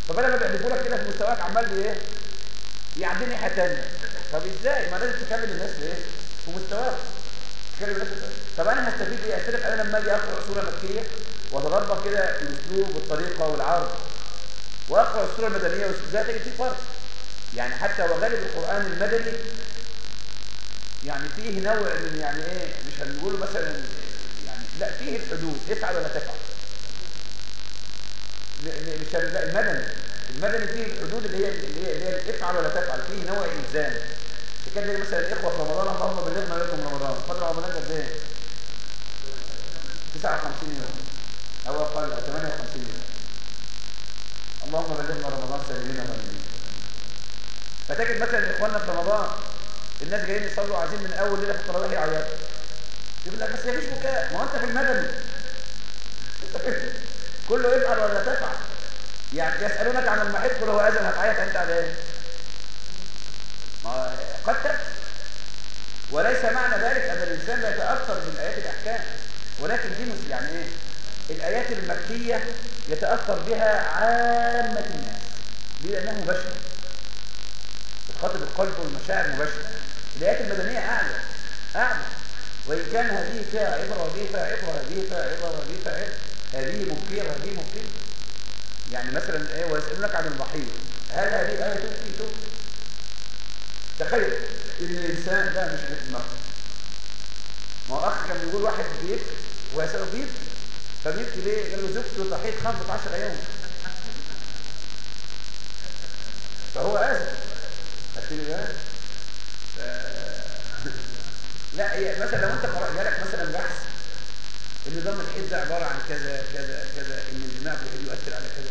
فبدل ما بيحذفوا لك كده في مستواك عمال إيه؟ يعدي ناحية تانية. طب إزاي؟ ما لازم تكلم الناس في إيه في مستواك. تكلم الناس في طب أنا هستفيد إيه؟ استفيد أنا لما أجي أقرأ سورة مكية وتدبر كده الاسلوب والطريقة والعرض. وأقرأ السورة المدنية ده تجد فيه فرق؟ يعني حتى وغالب القرآن المدني يعني فيه نوع من يعني إيه مش هنقوله مثلا يعني لا فيه الحدود افعل ولا تفعل. مش المدني. المدني فيه الحدود اللي هي اللي هي, افعل ولا تفعل فيه نوع إلزام. كان مثلا الاخوه في رمضان اللهم بلغنا لكم رمضان. فضل رمضان قد إيه؟ 59 يوم. أو أقل 58 يوم. اللهم بلغنا رمضان سالمين غانمين فتجد مثلا إخواننا في رمضان الناس جايين يصلوا عايزين من أول ليلة في التراويح يعيطوا. يقول لك بس مفيش بكاء ما هو أنت في المدني. كله يفعل ولا تفعل يعني يسألونك عن المحيط كله هو أذن هتعيط أنت على إيه؟ ما قد تبكي وليس معنى ذلك أن الإنسان لا يتأثر من ايات الأحكام. ولكن دي يعني إيه؟ الآيات المكية يتأثر بها عامة الناس. لأنها مباشرة. بتخاطب القلب والمشاعر مباشرة. الآيات المدنية أعلى أعلى. وإن كان هذه فيها عبرة وهذه فيها عبرة هذه فيها عبرة وهذه فيها عبرة هذه مبكية وهذه مبكية. يعني مثلا إيه ويسألونك عن المحيط هل هذه الآية تبكي؟ تبكي. تخيل إن الإنسان ده مش دماغه. ما هو أخ كان بيقول واحد بيبكي ويسأله بيبكي. فبيبكي ليه؟ قال له زوجته صحيت 15 يوم. فهو آسف. ف... لا هي مثلا لو انت قرأ جالك مثلا بحث إن نظام ده عبارة عن كذا كذا كذا إن الجماع في الحيض يؤثر على كذا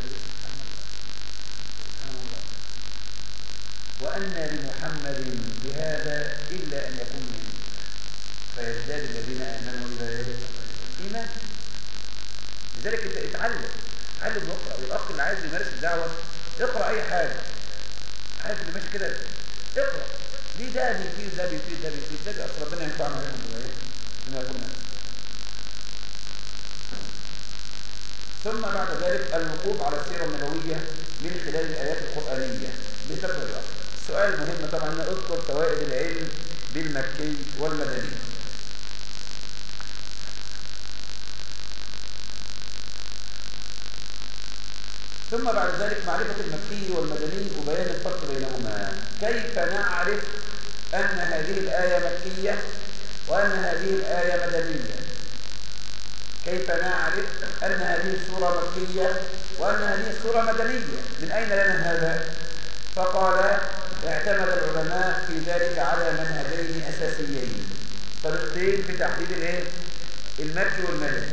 وأن لمحمد بهذا إلا أن يكون من فيزداد الذين آمنوا إلى إيمان لذلك أنت اتعلم اتعلم واقرأ والاخ اللي عايز يمارس الدعوة اقرأ أي حاجة. عارف اللي ماشي كده. اقرا ليه ده بيفيد ده بيفيد ده بيفيد ده ربنا ينفعنا بما إيه بما قلنا ثم بعد ذلك الوقوف على السيرة النبوية من خلال الآيات القرآنية. بتقرا الأخر السؤال المهم طبعا أذكر فوائد العلم بالمكي والمدني. ثم بعد ذلك معرفة المكي والمدني وبيان الفرق بينهما. كيف نعرف أن هذه الآية مكية وأن هذه الآية مدنية؟ كيف نعرف أن هذه السورة مكية وأن هذه السورة مدنية؟ من أين لنا هذا؟ فقال اعتمد العلماء في ذلك على منهجين أساسيين. طريقتين في تحديد الإيه؟ المكي والمدني.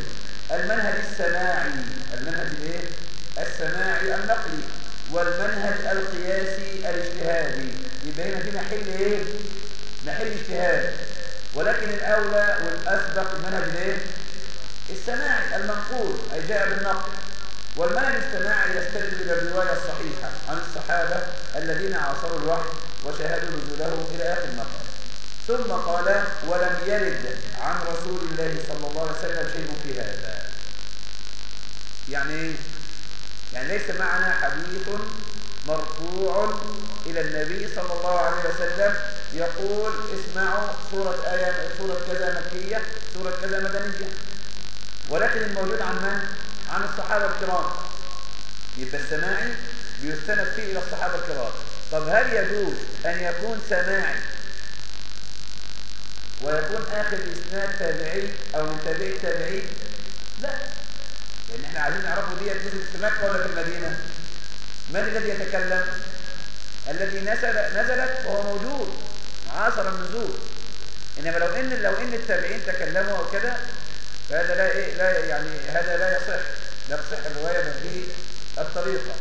المنهج السماعي. المنهج الإيه؟ السماعي النقلي والمنهج القياسي الاجتهادي. يبقى هنا في محل إيه؟ محل اجتهاد ولكن الأولى والأسبق المنهج الايه السماعي المنقول أي جاء بالنقل. والمنهج السماعي يستند إلى الروايه الصحيحة عن الصحابة الذين عاصروا الوحي وشاهدوا نزوله إلى آخر المقام ثم قال ولم يرد عن رسول الله صلى الله عليه وسلم شيء في هذا. يعني يعني ليس معنا حديث مرفوع إلى النبي صلى الله عليه وسلم يقول اسمعوا سورة آية سورة كذا مكية سورة كذا مدنية. ولكن الموجود عن من؟ عن الصحابة الكرام. يبقى السماعي بيستند فيه إلى الصحابة الكرام. طب هل يجوز أن يكون سماعي ويكون آخر إسناد تابعي أو من تابعي التابعي لا. لأن إحنا عايزين نعرفه دي نزلت في مكة ولا في المدينة. من الذي يتكلم؟ الذي نزل نزلت وهو موجود. عاصر النزول. إنما لو إن لو إن التابعين تكلموا أو كده فهذا لا إيه لا يعني هذا لا يصح. لا تصح الرواية بهذه الطريقة.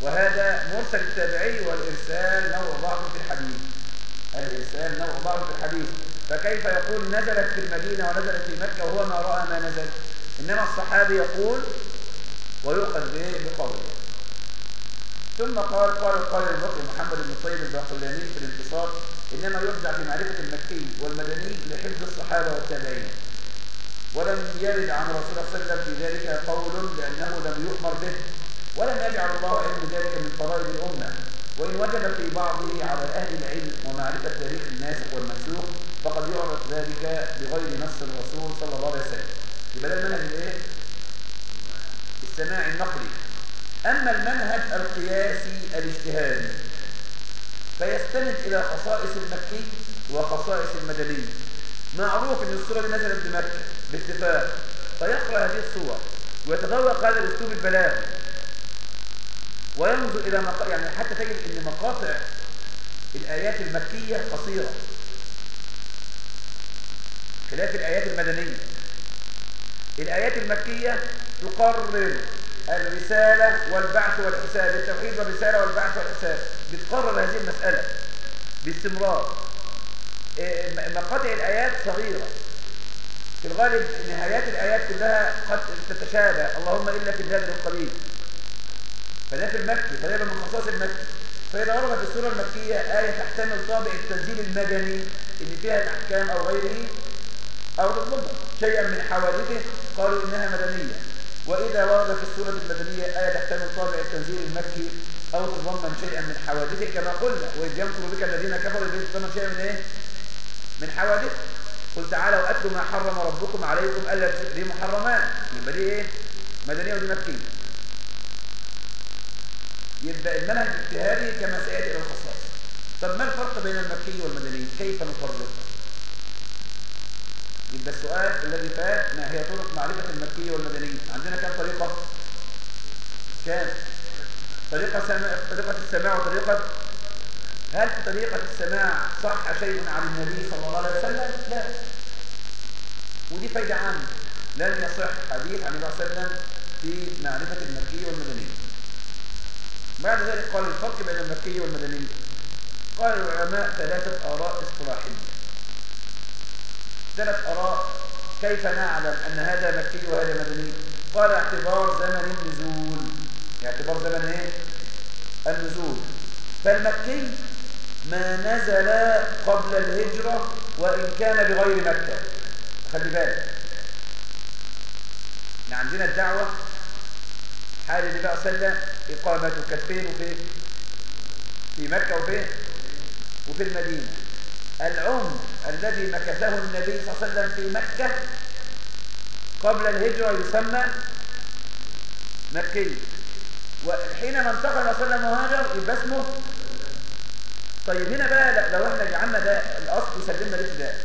وهذا مرسل التابعي والإرسال نوع ضعف في الحديث. الإرسال نوع ضعف في الحديث. فكيف يقول نزلت في المدينة ونزلت في مكة وهو ما رأى ما نزل؟ إنما الصحابي يقول ويؤخذ به بقوله. ثم قال قال القائل البكر محمد بن طيب الباقلاني في الانتصار إنما يرجع في معرفة المكي والمدني لحفظ الصحابة والتابعين. ولم يرد عن رسول الله صلى الله عليه وسلم في ذلك قول لأنه لم يؤمر به ولم يجعل الله علم ذلك من فرائض الأمة. وإن وجب في بعضه على أهل العلم ومعرفة تاريخ الناسخ والمنسوخ فقد يعرف ذلك بغير نص الرسول صلى الله عليه وسلم. يبقى ده المنهج الايه؟ السماع النقلي. أما المنهج القياسي الاجتهادي فيستند إلى خصائص المكي وخصائص المدني. معروف أن الصورة دي نزلت بمكة باتفاق. فيقرأ هذه الصور ويتذوق هذا الأسلوب البلاغي. وينظر إلى مقا... يعني حتى تجد أن مقاطع الآيات المكية قصيرة. خلاف الآيات المدنية. الآيات المكية تقرر الرسالة والبعث والحساب. التوحيد والرسالة والبعث والحساب. بتقرر هذه المسألة باستمرار. إيه، مقاطع الآيات صغيرة. في الغالب نهايات الآيات كلها قد تتشابه. اللهم إلا في الهدر القليل فده في المكي فده من خصائص المكي. فإذا في السورة المكية آية تحتمل طابع التنزيل المدني اللي فيها الأحكام أو غيره. أو تطلب شيئا من حوادثه قالوا إنها مدنية. وإذا ورد في السورة المدنية آية تحتمل طابع التنزيل المكي أو تضمن شيئا من حوادثه كما قلنا. وإذ يمكر بك الذين كفروا إذ تضمن شيئا من إيه؟ من حوادث. قل تعالوا أتلوا ما حرم ربكم عليكم ألا دي محرمات. يبقى دي إيه؟ مدنية ودي مكية. يبقى المنهج الاجتهادي كما سيأتي إلى الخصائص. طب ما الفرق بين المكي والمدني؟ كيف نفرق؟ يبقى السؤال الذي فات ما هي طرق معرفة المكي والمدني عندنا كم طريقة؟ كام؟ طريقة سماع طريقة السماع وطريقة هل في طريقة السماع صح شيء عن النبي صلى الله عليه وسلم؟ لا. ودي فايدة عامة. لم يصح حديث عن الله وسلم في معرفة المكي والمدني بعد ذلك قال الفرق بين المكي والمدني قال العلماء ثلاثة آراء اصطلاحية. ثلاث آراء كيف نعلم أن هذا مكي وهذا مدني؟ قال اعتبار زمن النزول. اعتبار زمن إيه؟ النزول. فالمكي ما نزل قبل الهجرة وإن كان بغير مكة. خلي بالك. عندنا الدعوة. حال الله عليه وسلم إقامته كانت فين وفين في مكة وفين وفي المدينة. العمر الذي مكثه النبي صلى الله عليه وسلم في مكة قبل الهجرة يسمى مكي. وحينما انتقل صلى الله عليه وسلم وهاجر يبقى اسمه طيب هنا بقى لو إحنا جعلنا ده الأصل وسلمنا الابتداء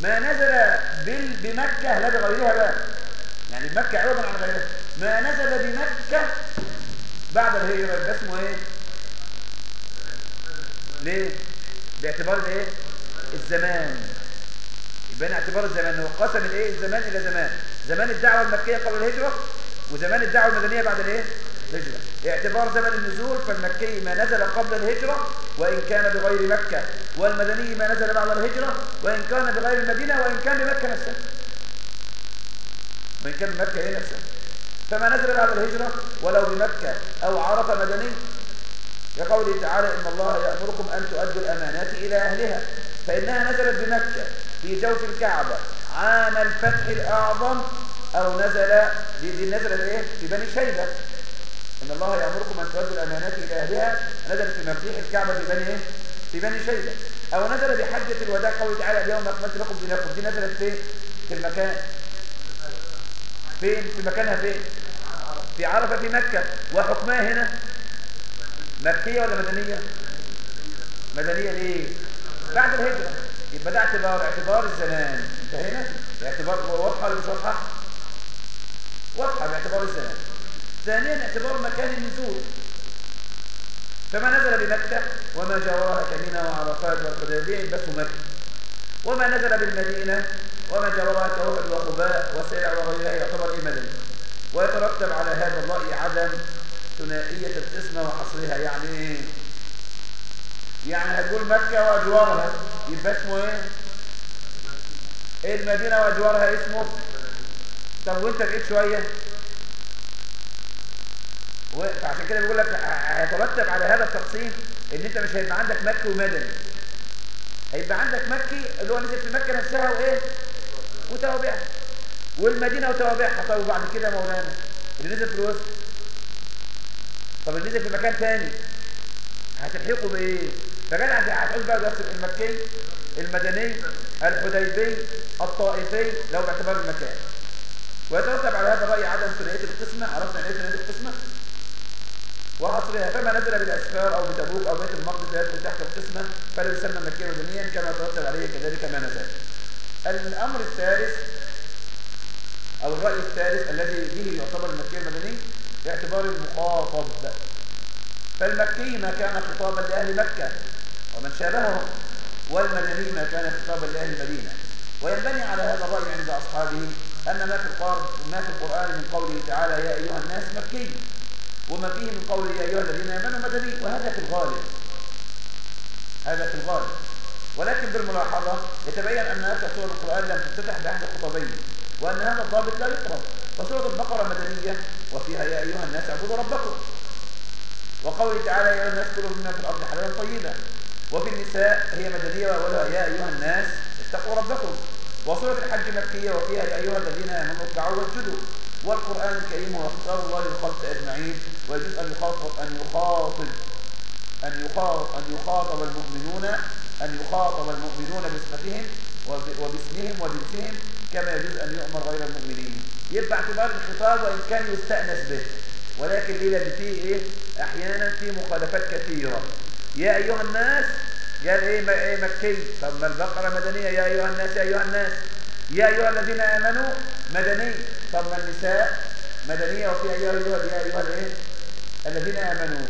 ما نزل بمكة لا بغيرها بقى. يعني مكة عوضا عن غيرها. ما نزل بمكة بعد الهجرة يبقى اسمه إيه؟ ليه؟ باعتبار الايه الزمان. يبقى اعتبار الزمان. هو قسم الايه؟ الزمان إلى زمان. زمان الدعوة المكية قبل الهجرة وزمان الدعوة المدنية بعد الايه؟ الهجرة. اعتبار زمن النزول فالمكي ما نزل قبل الهجرة وإن كان بغير مكة. والمدني ما نزل بعد الهجرة وإن كان بغير المدينة وإن كان بمكة نفسها. وإن كان بمكة هي نفسها. فما نزل بعد الهجرة؟ ولو بمكة أو عرف مدني لقوله تعالى إن الله يأمركم أن تؤدوا الأمانات إلى أهلها فإنها نزلت بمكة في جوف الكعبة عام الفتح الأعظم أو نزل دي, نزلت إيه؟ في بني شيبة. إن الله يأمركم أن تؤدوا الأمانات إلى أهلها نزلت في مفتيح الكعبة في بني إيه؟ في بني شيبة. أو نزل بحجة الوداع قوله تعالى اليوم أكملت لكم دينكم. دي نزلت فين؟ في المكان. فين؟ في مكانها فين؟ في عرفة في مكة. وحكمها هنا؟ مكية ولا مدنية مدنية ليه؟ بعد الهجرة. يبقى ده اعتبار اعتبار الزمان. انتهينا؟ اعتبار واضحة ولا مش واضحة؟ واضحة باعتبار الزمان. ثانيا اعتبار مكان النزول. فما نزل بمكة وما جاورها كمينة وعرفات والحديبية بس مكة. وما نزل بالمدينة وما جاورها كوحد وخباء وسيع وغيرها يعتبر إيه مدني ويترتب على هذا الرأي عدم ثنائية القسمة وحصرها. يعني إيه؟ يعني هتقول مكة وأجوارها يبقى اسمه إيه؟ المدينة وأجوارها اسمه؟ طب وأنت بقيت شوية. فعشان كده بيقول لك هيترتب على هذا التقسيم إن أنت مش هيبقى عندك مكي ومدني. هيبقى عندك مكي اللي هو نزل في مكة نفسها وإيه؟ وتوابعها. والمدينة وتوابعها. طب وبعد كده مولانا اللي نزل في الوسط؟ طب اللي نزل في مكان تاني. هتلحقه بإيه؟ فجدع هتقول بقى ده ويترتب على هذا الرأي عدم ثنائية القسمة عرفنا ثنائية ثنائية القسمة. وحصرها فما نزل بالأسفار أو بتبوك أو بيت المقدس يدخل تحت القسمة فلا يسمى مكيا مدنيا كما يترتب عليه كذلك ما نزل. الأمر الثالث أو الرأي الثالث الذي به يعتبر المكي المدني باعتبار المخاطب. فالمكي ما كان خطابا لأهل مكة ومن شابههم والمدني ما كان خطابا لأهل المدينة. وينبني على هذا الرأي عند أصحابه أن ما في القرآن ما في القرآن من قوله تعالى يا أيها الناس مكي وما فيه من قوله يا أيها الذين آمنوا مدني وهذا في الغالب. هذا في الغالب. ولكن بالملاحظة يتبين أن أكثر سور القرآن لم تفتتح بأحد الخطبين وأن هذا الضابط لا يقرب فسورة البقرة مدنية وفيها يا أيها الناس اعبدوا ربكم. وقوله تعالى يا أيها الناس كلوا مما في الأرض حلالا طيبا. وفي النساء هي مدنية وأولها يا أيها الناس اتقوا ربكم. وسورة الحج مكية وفيها يا أيها الذين آمنوا اركعوا واسجدوا. والقرآن الكريم هو اختار الله للخلق أجمعين ويجوز أن يخاطب أن يخاطب أن يخاطب, أن يخاطب المؤمنون أن يخاطب المؤمنون بصفتهم وباسمهم وجنسهم. كما يجوز أن يؤمر غير المؤمنين. يبقى اعتبار الخطاب وإن كان يستأنس به. ولكن لأن فيه إيه؟ أحيانا في مخالفات كثيرة. يا أيها الناس قال إيه, إيه؟ مكي. طب ما البقرة مدنية. يا أيها الناس يا أيها الناس. يا أيها الذين آمنوا مدني. طب ما النساء مدنية. وفي أيها يا أيها الذين آمنوا.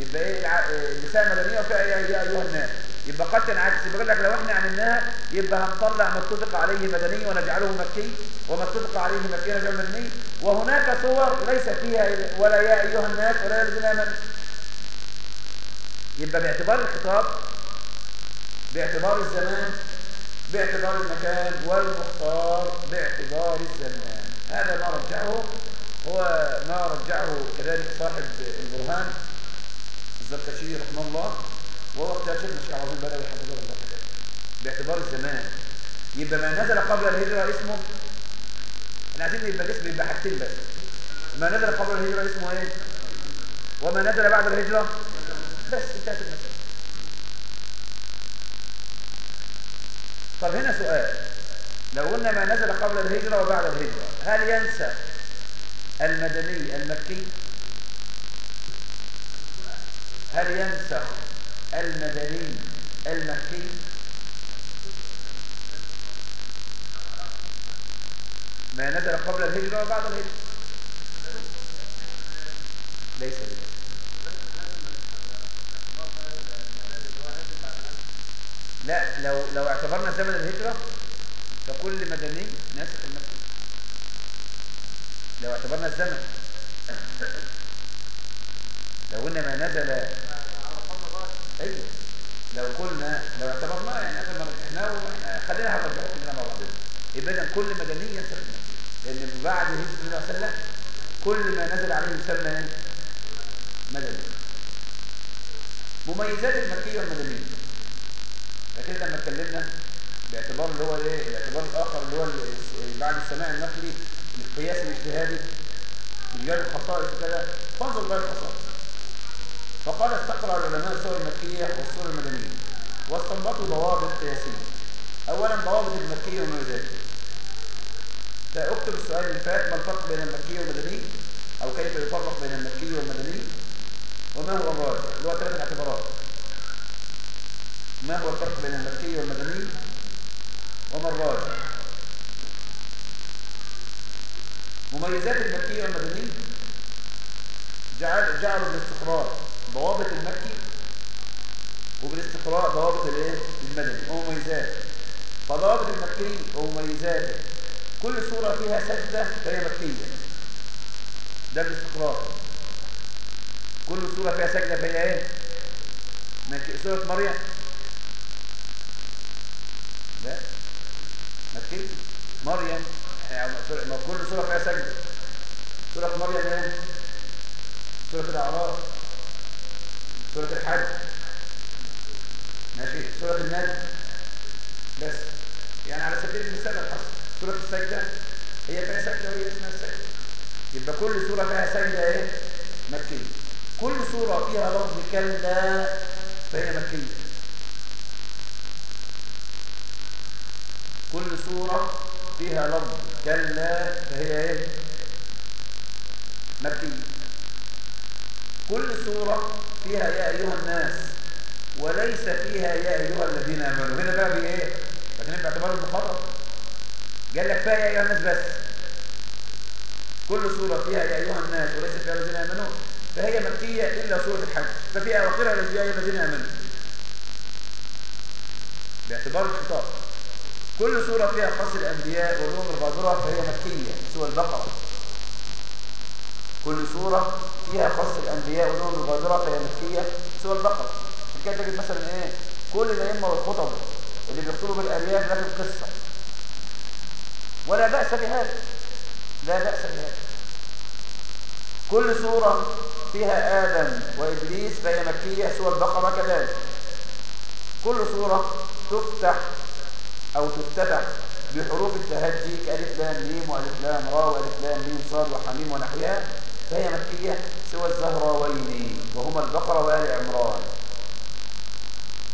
يبقى إيه النساء مدنية وفي أيها أيها الناس يبقى قد تنعكس بيقول لك لو إحنا عملناها يبقى هنطلع ما اتفق عليه مدني ونجعله مكي وما اتفق عليه مكي نجعله مدني. وهناك صور ليس فيها ولا يا أيها الناس ولا يا الذين آمنوا. يبقى باعتبار الخطاب باعتبار الزمان باعتبار المكان والمختار باعتبار الزمان. هذا ما رجعه هو ما رجعه كذلك صاحب البرهان. الزركشي رحمه الله وهو اختيار شيخ عظيم بدوي حفظه الله باعتبار الزمان. يبقى ما نزل قبل الهجرة اسمه إحنا عايزين يبقى الاسم يبقى حاجتين بس. ما نزل قبل الهجرة اسمه إيه؟ وما نزل بعد الهجرة؟ بس انتهت المسألة طب هنا سؤال. لو قلنا ما نزل قبل الهجرة وبعد الهجرة هل ينسى المدني المكي؟ هل ينسخ المدني المكي؟ ما نزل قبل الهجرة وبعد الهجرة. ليس بذلك لا لو لو اعتبرنا زمن الهجرة فكل مدني ناسخ المكي. لو اعتبرنا الزمن. لو قلنا ما نزل أيوه. لو قلنا لو اعتبرنا يعني إحنا إحنا خلينا هنرجع كلنا مع بعضنا يبقى اذا كل مدني ينسخ لأن بعد هجرة النبي صلى الله عليه وسلم كل ما نزل عليه يسمى مدني مميزات المكية والمدنية لكن لما اتكلمنا باعتبار اللي هو إيه؟ الاعتبار الآخر اللي هو بعد السماع النقلي القياس الاجتهادي رجال الخصائص وكذا. فانظر بقى الخصائص. فقال استقرأ العلماء الصور المكية والصور المدنية. واستنبطوا ضوابط قياسية اولا ضوابط المكية ومميزاتها أكتب السؤال اللي فات ما الفرق بين المكي والمدني أو كيف يفرق بين المكي والمدني وما هو الراجع اللي هو ثلاث اعتبارات. ما هو الفرق بين المكي والمدني وما الراجع مميزات المكي والمدني جعل جعلوا بالاستقرار ضوابط المكي وبالاستقراء ضوابط الايه المدني ومميزات المكي ومميزاته كل سورة فيها سجدة فهي مكية. ده بالاستقرار كل سورة فيها سجدة فهي إيه؟ مكي. سورة مريم. لا. مكي مريم. ما كل سورة فيها سجدة. سورة مريم إيه؟ سورة الأعراف. سورة الحج. ماشي. سورة النجم. سبيل المثال الحصر سورة السجدة هي فيها سجدة وهي اسمها السجدة يبقى كل سورة فيها سجدة إيه مكية كل سورة فيها لفظ كلا فهي مكية كل سورة فيها لفظ كلا فهي إيه مكية كل سورة فيها يا أيها الناس وليس فيها يا أيها الذين آمنوا هنا بقى بإيه؟ لكن باعتبار المخاطب قال لك فيها يا أيها الناس بس. كل سورة فيها يا أيها الناس وليس فيها الذين آمنوا. فهي مكية إلا سورة الحج. ففي أواخرها يا أيها الذين آمنوا. باعتبار الخطاب. كل سورة فيها قص الأنبياء والروم الغادرة فهي مكية سورة البقرة. كل سورة فيها قص الأنبياء والروم الغادرة فهي مكية سورة البقرة. عشان كده تجد مثلا إيه؟ كل الأئمة والخطب اللي بيكتبوا بالأرياف نفس القصة ولا بأس بهذا. لا بأس بهذا. كل سورة فيها آدم وإبليس فهي مكية سورة البقرة كذلك. كل سورة تفتح أو تفتتح بحروف التهجي كألف لام ميم وألف لام را وألف لام ميم صاد وحميم ونحوها فهي مكية سوى الزهراوين وهما البقرة وآل عمران.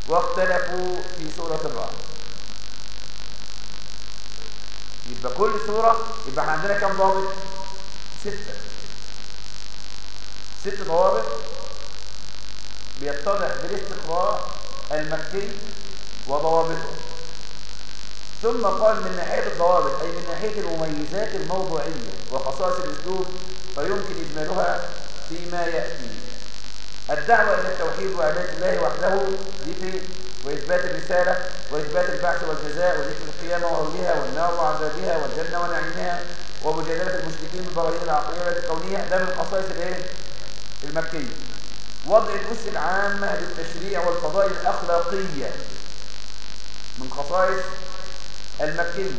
واختلفوا في سورة الرعد. يبقى كل سورة يبقى عندنا كم ضابط؟ ستة. ست ضوابط بيتضح بالاستقراء المكي وضوابطه. ثم قال من ناحية الضوابط أي من ناحية المميزات الموضوعية وخصائص الأسلوب فيمكن إجمالها فيما يأتي. الدعوة إلى التوحيد وعبادة الله وحده دي وإثبات الرسالة وإثبات البعث والجزاء وذكر القيامة وأولها والنار وعذابها والجنة ونعيمها ومجادلة المشركين بالبراهين العقلية والكونية ده من خصائص الإيه؟ المكية. وضع الأس العامة للتشريع والفضائل الأخلاقية من خصائص المكية.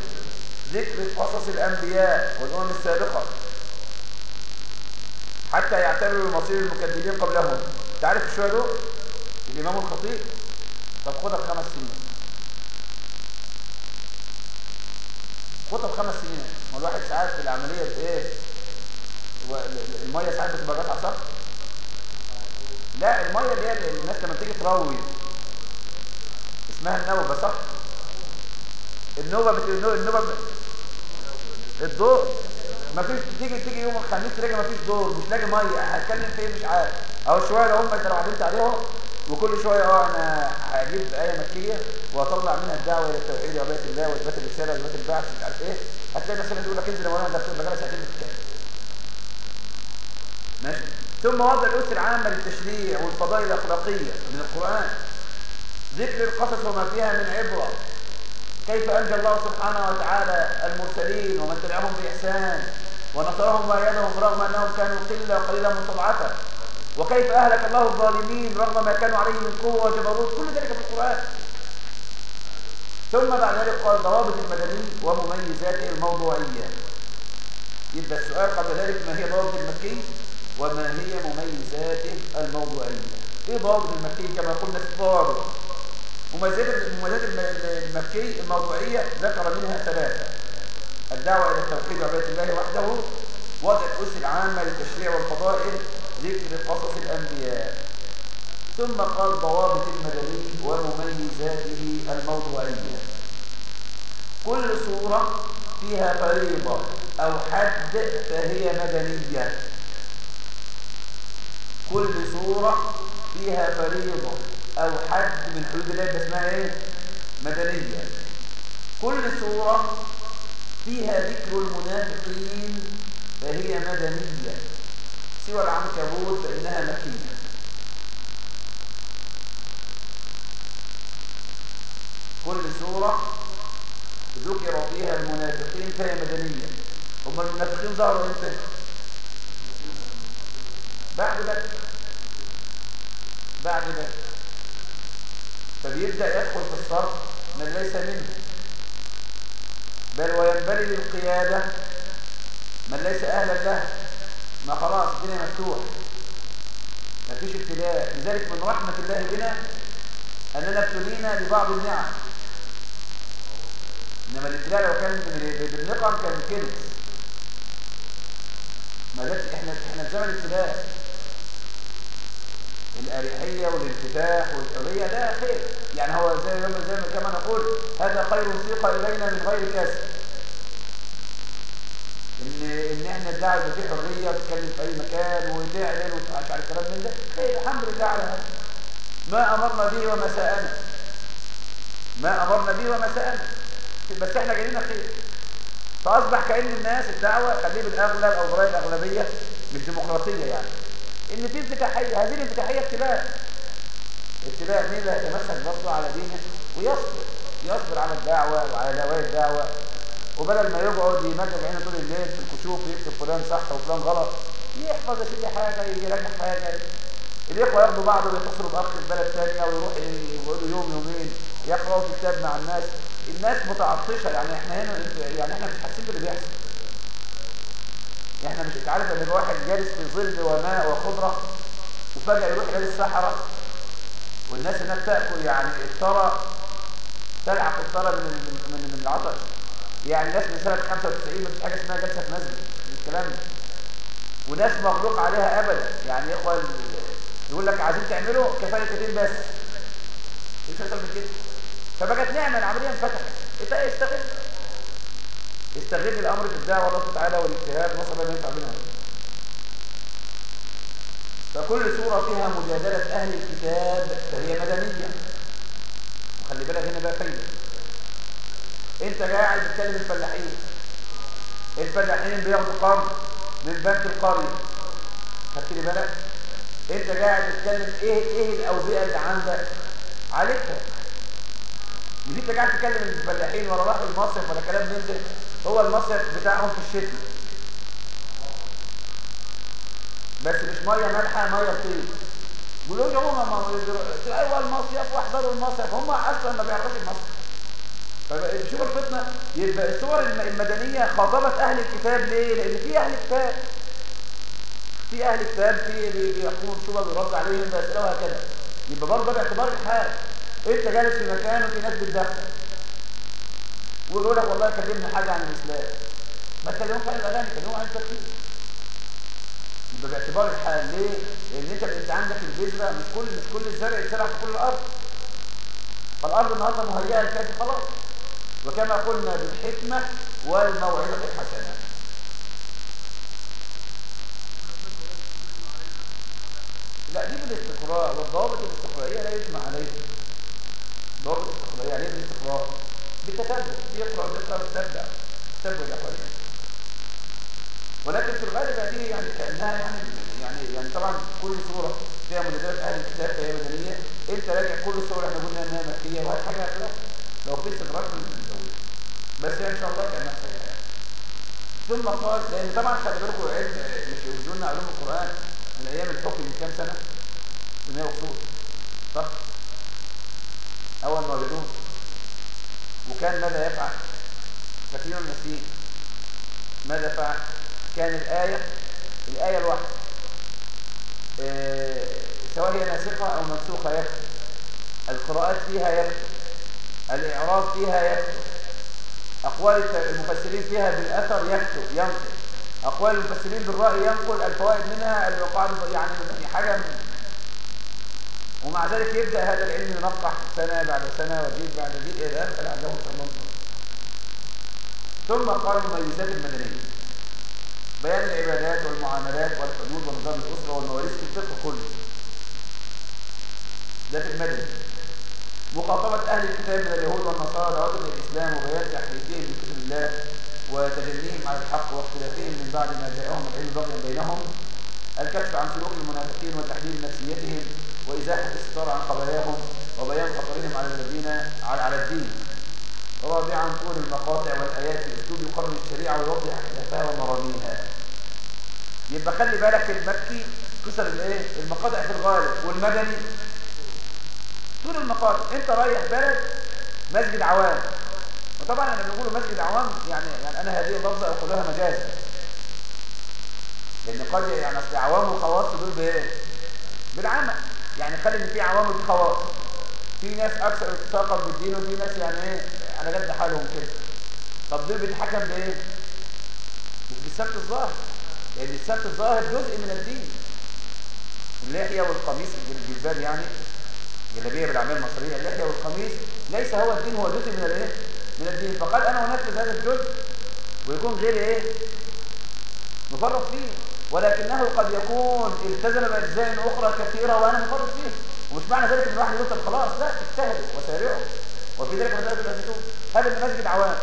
ذكر قصص الأنبياء والأمم السابقة. حتى يعتبروا مصير المكذبين قبلهم. تعرف شوية دول الإمام الخطيب؟ طب خدها بخمس سنين. خدها بخمس سنين. ما الواحد ساعات في العملية بإيه المية ساعات بتبقى جات صح؟ لا المية اللي هي الناس لما تيجي تروي اسمها النوبة صح؟ النوبة بت... النوبة ب... الدور ما فيش تيجي تيجي يوم الخميس تلاقي ما فيش دور مش لاقي مية هتكلم في إيه؟ مش عارف. أهو شوية لو هم أنت لو عدلت عليهم وكل شوية آه أنا هجيب آية مكية وأطلع منها الدعوة إلى التوحيد وعباده الله وإثبات الرسالة وإثبات البعث مش عارف إيه. هتلاقي نفسك تقول لك انزل يا مولانا ده بقى ساعتين بتتكلم. ماشي؟ ثم وضع الأس العامة للتشريع والفضائل الأخلاقية من القرآن. ذكر القصص وما فيها من عبرة. كيف أنجى الله سبحانه وتعالى المرسلين ومن تبعهم بإحسان. ونصرهم وأيدهم رغم أنهم كانوا قلة قليلا مستضعفة وكيف أهلك الله الظالمين رغم ما كانوا عليه من قوة وجبروت؟ كل ذلك في القرآن. ثم بعد ذلك قال ضوابط المدني ومميزاته الموضوعية. يبقى السؤال قبل ذلك ما هي ضوابط المكي؟ وما هي مميزاته الموضوعية؟ إيه ضوابط المكي؟ كما قلنا في ضوابط مميزات المميزات المكي الموضوعية ذكر منها ثلاثة. الدعوة إلى التوحيد وعبادة الله وحده وضع الأس العامة للتشريع والفضائل ذكر قصص الأنبياء. ثم قال ضوابط المدني ومميزاته الموضوعية. كل سورة فيها فريضة أو حد فهي مدنية. كل سورة فيها فريضة أو حد من حدود الله اسمها إيه؟ مدنية. كل سورة فيها ذكر المنافقين فهي مدنية. سوى العنكبوت فإنها مكية. كل سورة ذكر فيها المنافقين فهي مدنية. هم المنافقين ظهروا إمتى؟ بعد ذلك بعد ذلك فبيبدأ يدخل في الصرف من ليس منه. بل وينبغي للقيادة من ليس أهلا له ما خلاص الدنيا مفتوح ما فيش ابتلاء. لذلك من رحمة الله بنا أننا ابتلينا ببعض النعم. إنما الابتلاء لو كان بالنقم كان كنز. ما إحنا إحنا في زمن ابتلاء. الأريحية والانفتاح والحرية ده خير. يعني هو زي ما زي ما كما نقول هذا خير سيق إلينا من غير كسب. وان إحنا الدعوة يبقى فيه حرية وتتكلم في أي مكان وتعلن ومش عارف الكلام من ده خير. الحمد لله على هذا. ما أمرنا به وما ساءنا ما أمرنا به وما ساءنا بس إحنا جايين خير. فأصبح كأن الناس الدعوة خليه بالاغلب أو براي الأغلبية مش ديمقراطيه يعني. إن في انفتاحيه هذه الانفتاحيه ابتلاء. ابتلاء مين اللي هيتمسك برضه على دينه ويصبر. يصبر على الدعوة وعلى نوايا الدعوة. وبدل ما يقعد يمجد عينه طول الليل في الكشوف ويكتب فلان صح وفلان غلط يحفظ سيدي حاجة يراجع حاجة. الإخوة ياخدوا بعض ويتصلوا بأخ في بلد ثانية ويروح يقعدوا يوم يومين يقرأوا كتاب مع الناس. الناس متعطشة يعني إحنا هنا يعني إحنا مش حاسين باللي بيحصل. إحنا مش عارف إن واحد جالس في ظل وماء وخضرة وفجأة يروح إلى الصحراء والناس هناك تأكل يعني الثرى تلعق الثرى من من من العطش. يعني ناس من سنة 95 مفيش حاجة اسمها جلسة في مسجد الكلام ده. وناس مغلوق عليها ابدا. يعني إخوة يقول لك عايزين تعملوا كفاية كتير بس. مش أكتر من كده. فبقت نعمة العملية انفتحت. انت استغل استغل الأمر في الدعوه الله تعالى والاجتهاد نصب ما ينفع منها فكل سورة فيها مجادلة أهل الكتاب فهي مدنية. وخلي بالك هنا بقى فايدة. أنت قاعد بتكلم الفلاحين. الفلاحين بياخدوا قرض من بنك القرية. خدت بالك؟ أنت قاعد بتتكلم إيه إيه الاوبئه اللي عندك؟ عالجها مش انت قاعد تتكلم الفلاحين ولا راحوا المصيف ولا كلام من ده. هو المصيف بتاعهم في الشتاء. بس مش مية مالحه مية طيب يقولوا لي هم أيوه المصيف واحضروا المصيف. هم أصلا ما بيعرفوش المصيف. فشوف الفتنة. يبقى الصور المدنية خاطبت أهل الكتاب ليه؟ لأن في أهل كتاب. في أهل كتاب في اللي بيحكموا بشبهه بيرد عليهم بأسئلة وهكذا. يبقى برضه باعتبار الحال. انت جالس في مكان وفي ناس بتدخل ويقول لك والله كلمني حاجة عن الإسلام. ما تكلموش عن الأغاني كلموا عن التفكير يبقى باعتبار الحال. ليه؟ لأن أنت انت عندك البذرة مش كل مش كل الزرع يتزرع في كل الأرض. فالأرض النهارده مهيئة لكده خلاص. وكما قلنا بالحكمة والموعظة الحسنة. لا دي بالاستقراء والضوابط الاستقرائية لا يجمع عليها ضوابط الاستقرائيه يعني إيه الاستقراء بالتتبع بيقرأ بيقرأ بيتبع تتبع الاقوال ولكن في الغالب هذه يعني كأنها يعني يعني يعني طبعا كل صورة فيها مدلات أهل الكتاب فهي مدنيه انت راجع كل الصور إحنا قلنا إنها مكية؟ وهي حاجة خلاف لو في استدراك من الأول بس يعني إن شاء الله كان نفس الحاجة ثم قال لأن طبعا خلي بالكم علم مش يوجدون علوم القرآن من أيام الحكم من كام سنة؟ 100 وصول صح؟ أول ما ولدوه وكان ماذا يفعل؟ فاكرين النسيين ماذا فعل؟ كان الآية الآية الواحدة إيه سواء هي ناسخة أو منسوخة يكتب القراءات فيها يكتب الإعراب فيها يكتب أقوال المفسرين فيها بالأثر يكتب ينقل. أقوال المفسرين بالرأي ينقل الفوائد منها الوقائع يعني حاجة من ومع ذلك يبدأ هذا العلم ينقح سنة بعد سنة وجيل بعد جيل إلى آخر عندهم ثم قال المميزات المدنية. بيان العبادات والمعاملات والحدود ونظام الأسرة والمواريث في الفقه كله. ده في المدني. مخاطبة أهل الكتاب من اليهود والنصارى دعوتهم الإسلام وبيان تحريفهم لكتب الله وتجنيهم على الحق واختلافهم من بعد ما جاءهم العلم بغيا بينهم الكشف عن سلوك المنافقين وتحليل نفسيتهم وإزاحة الستار عن خباياهم وبيان خطرهم على الذين على الدين. رابعا طول المقاطع والآيات في أسلوب يقرر الشريعة ويوضح أهدافها ومراميها. يبقى خلي بالك المكي كسر الإيه؟ المقاطع في الغالب والمدني. طول المقاطع. أنت رايح بلد مسجد عوام. وطبعا أنا بنقول مسجد عوام يعني يعني أنا هذه اللفظة اخذها مجازا لأن قد يعني أصل عوام وخواص دول بإيه؟ بالعمل يعني خلي إن في عوام وفي خواص. في ناس أكثر اتساقا بالدين وفي ناس يعني إيه على قد حالهم كده. طب دول بيتحكم بإيه؟ مش بالسبت الظاهر. لأن السبت الظاهر جزء من الدين. اللحية والقميص الجلباب يعني جلابيه بالاعمال المصرية اللحية والقميص ليس هو الدين هو جزء من الإيه؟ من الدين. فقد أنا أنفذ هذا الجزء ويكون غير إيه؟ مفرط فيه. ولكنه قد يكون التزم بأجزاء أخرى كثيرة وأنا مفرط فيه ومش معنى ذلك إن الواحد يقول طب خلاص لا اجتهدوا وسارعوا وفي ذلك مدارس الأساسون هذا المسجد عوام.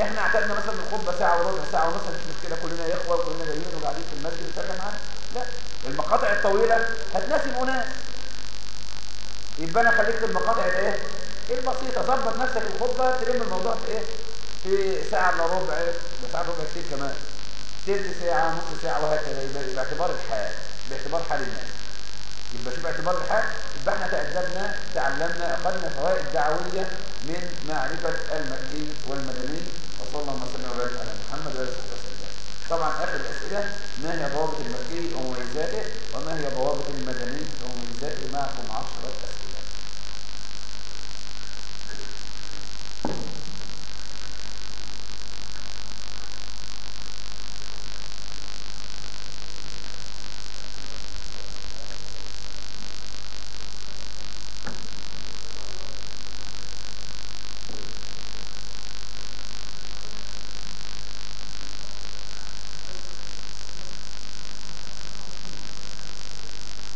إحنا اعتدنا مثلا الخطبة ساعة وربع ساعة ونص مش مشكلة كلنا إخوة وكلنا جايين وقاعدين في المسجد وشغال معانا. لا المقاطع الطويلة هتناسب أناس. يبقى أنا خليك في المقاطع الإيه؟ البسيطة. ظبط نفسك الخطبة تلم الموضوع في إيه؟ في ساعة إلا ربع ساعه ربع كتير كمان. تلت ساعة نص ساعة وهكذا يبقى باعتبار الحال. باعتبار حال الناس. يبقى شوف اعتبار الحال يبقى إحنا تأدبنا تعلمنا أخذنا فوائد دعوية من معرفة المكي والمدني. وصلى الله وسلم وبارك على محمد وعلى اله وسلم طبعا آخر الأسئلة ما هي ضوابط المكي ومميزاته؟ وما هي ضوابط المدني ومميزاته؟ معكم عشرة أسئلة.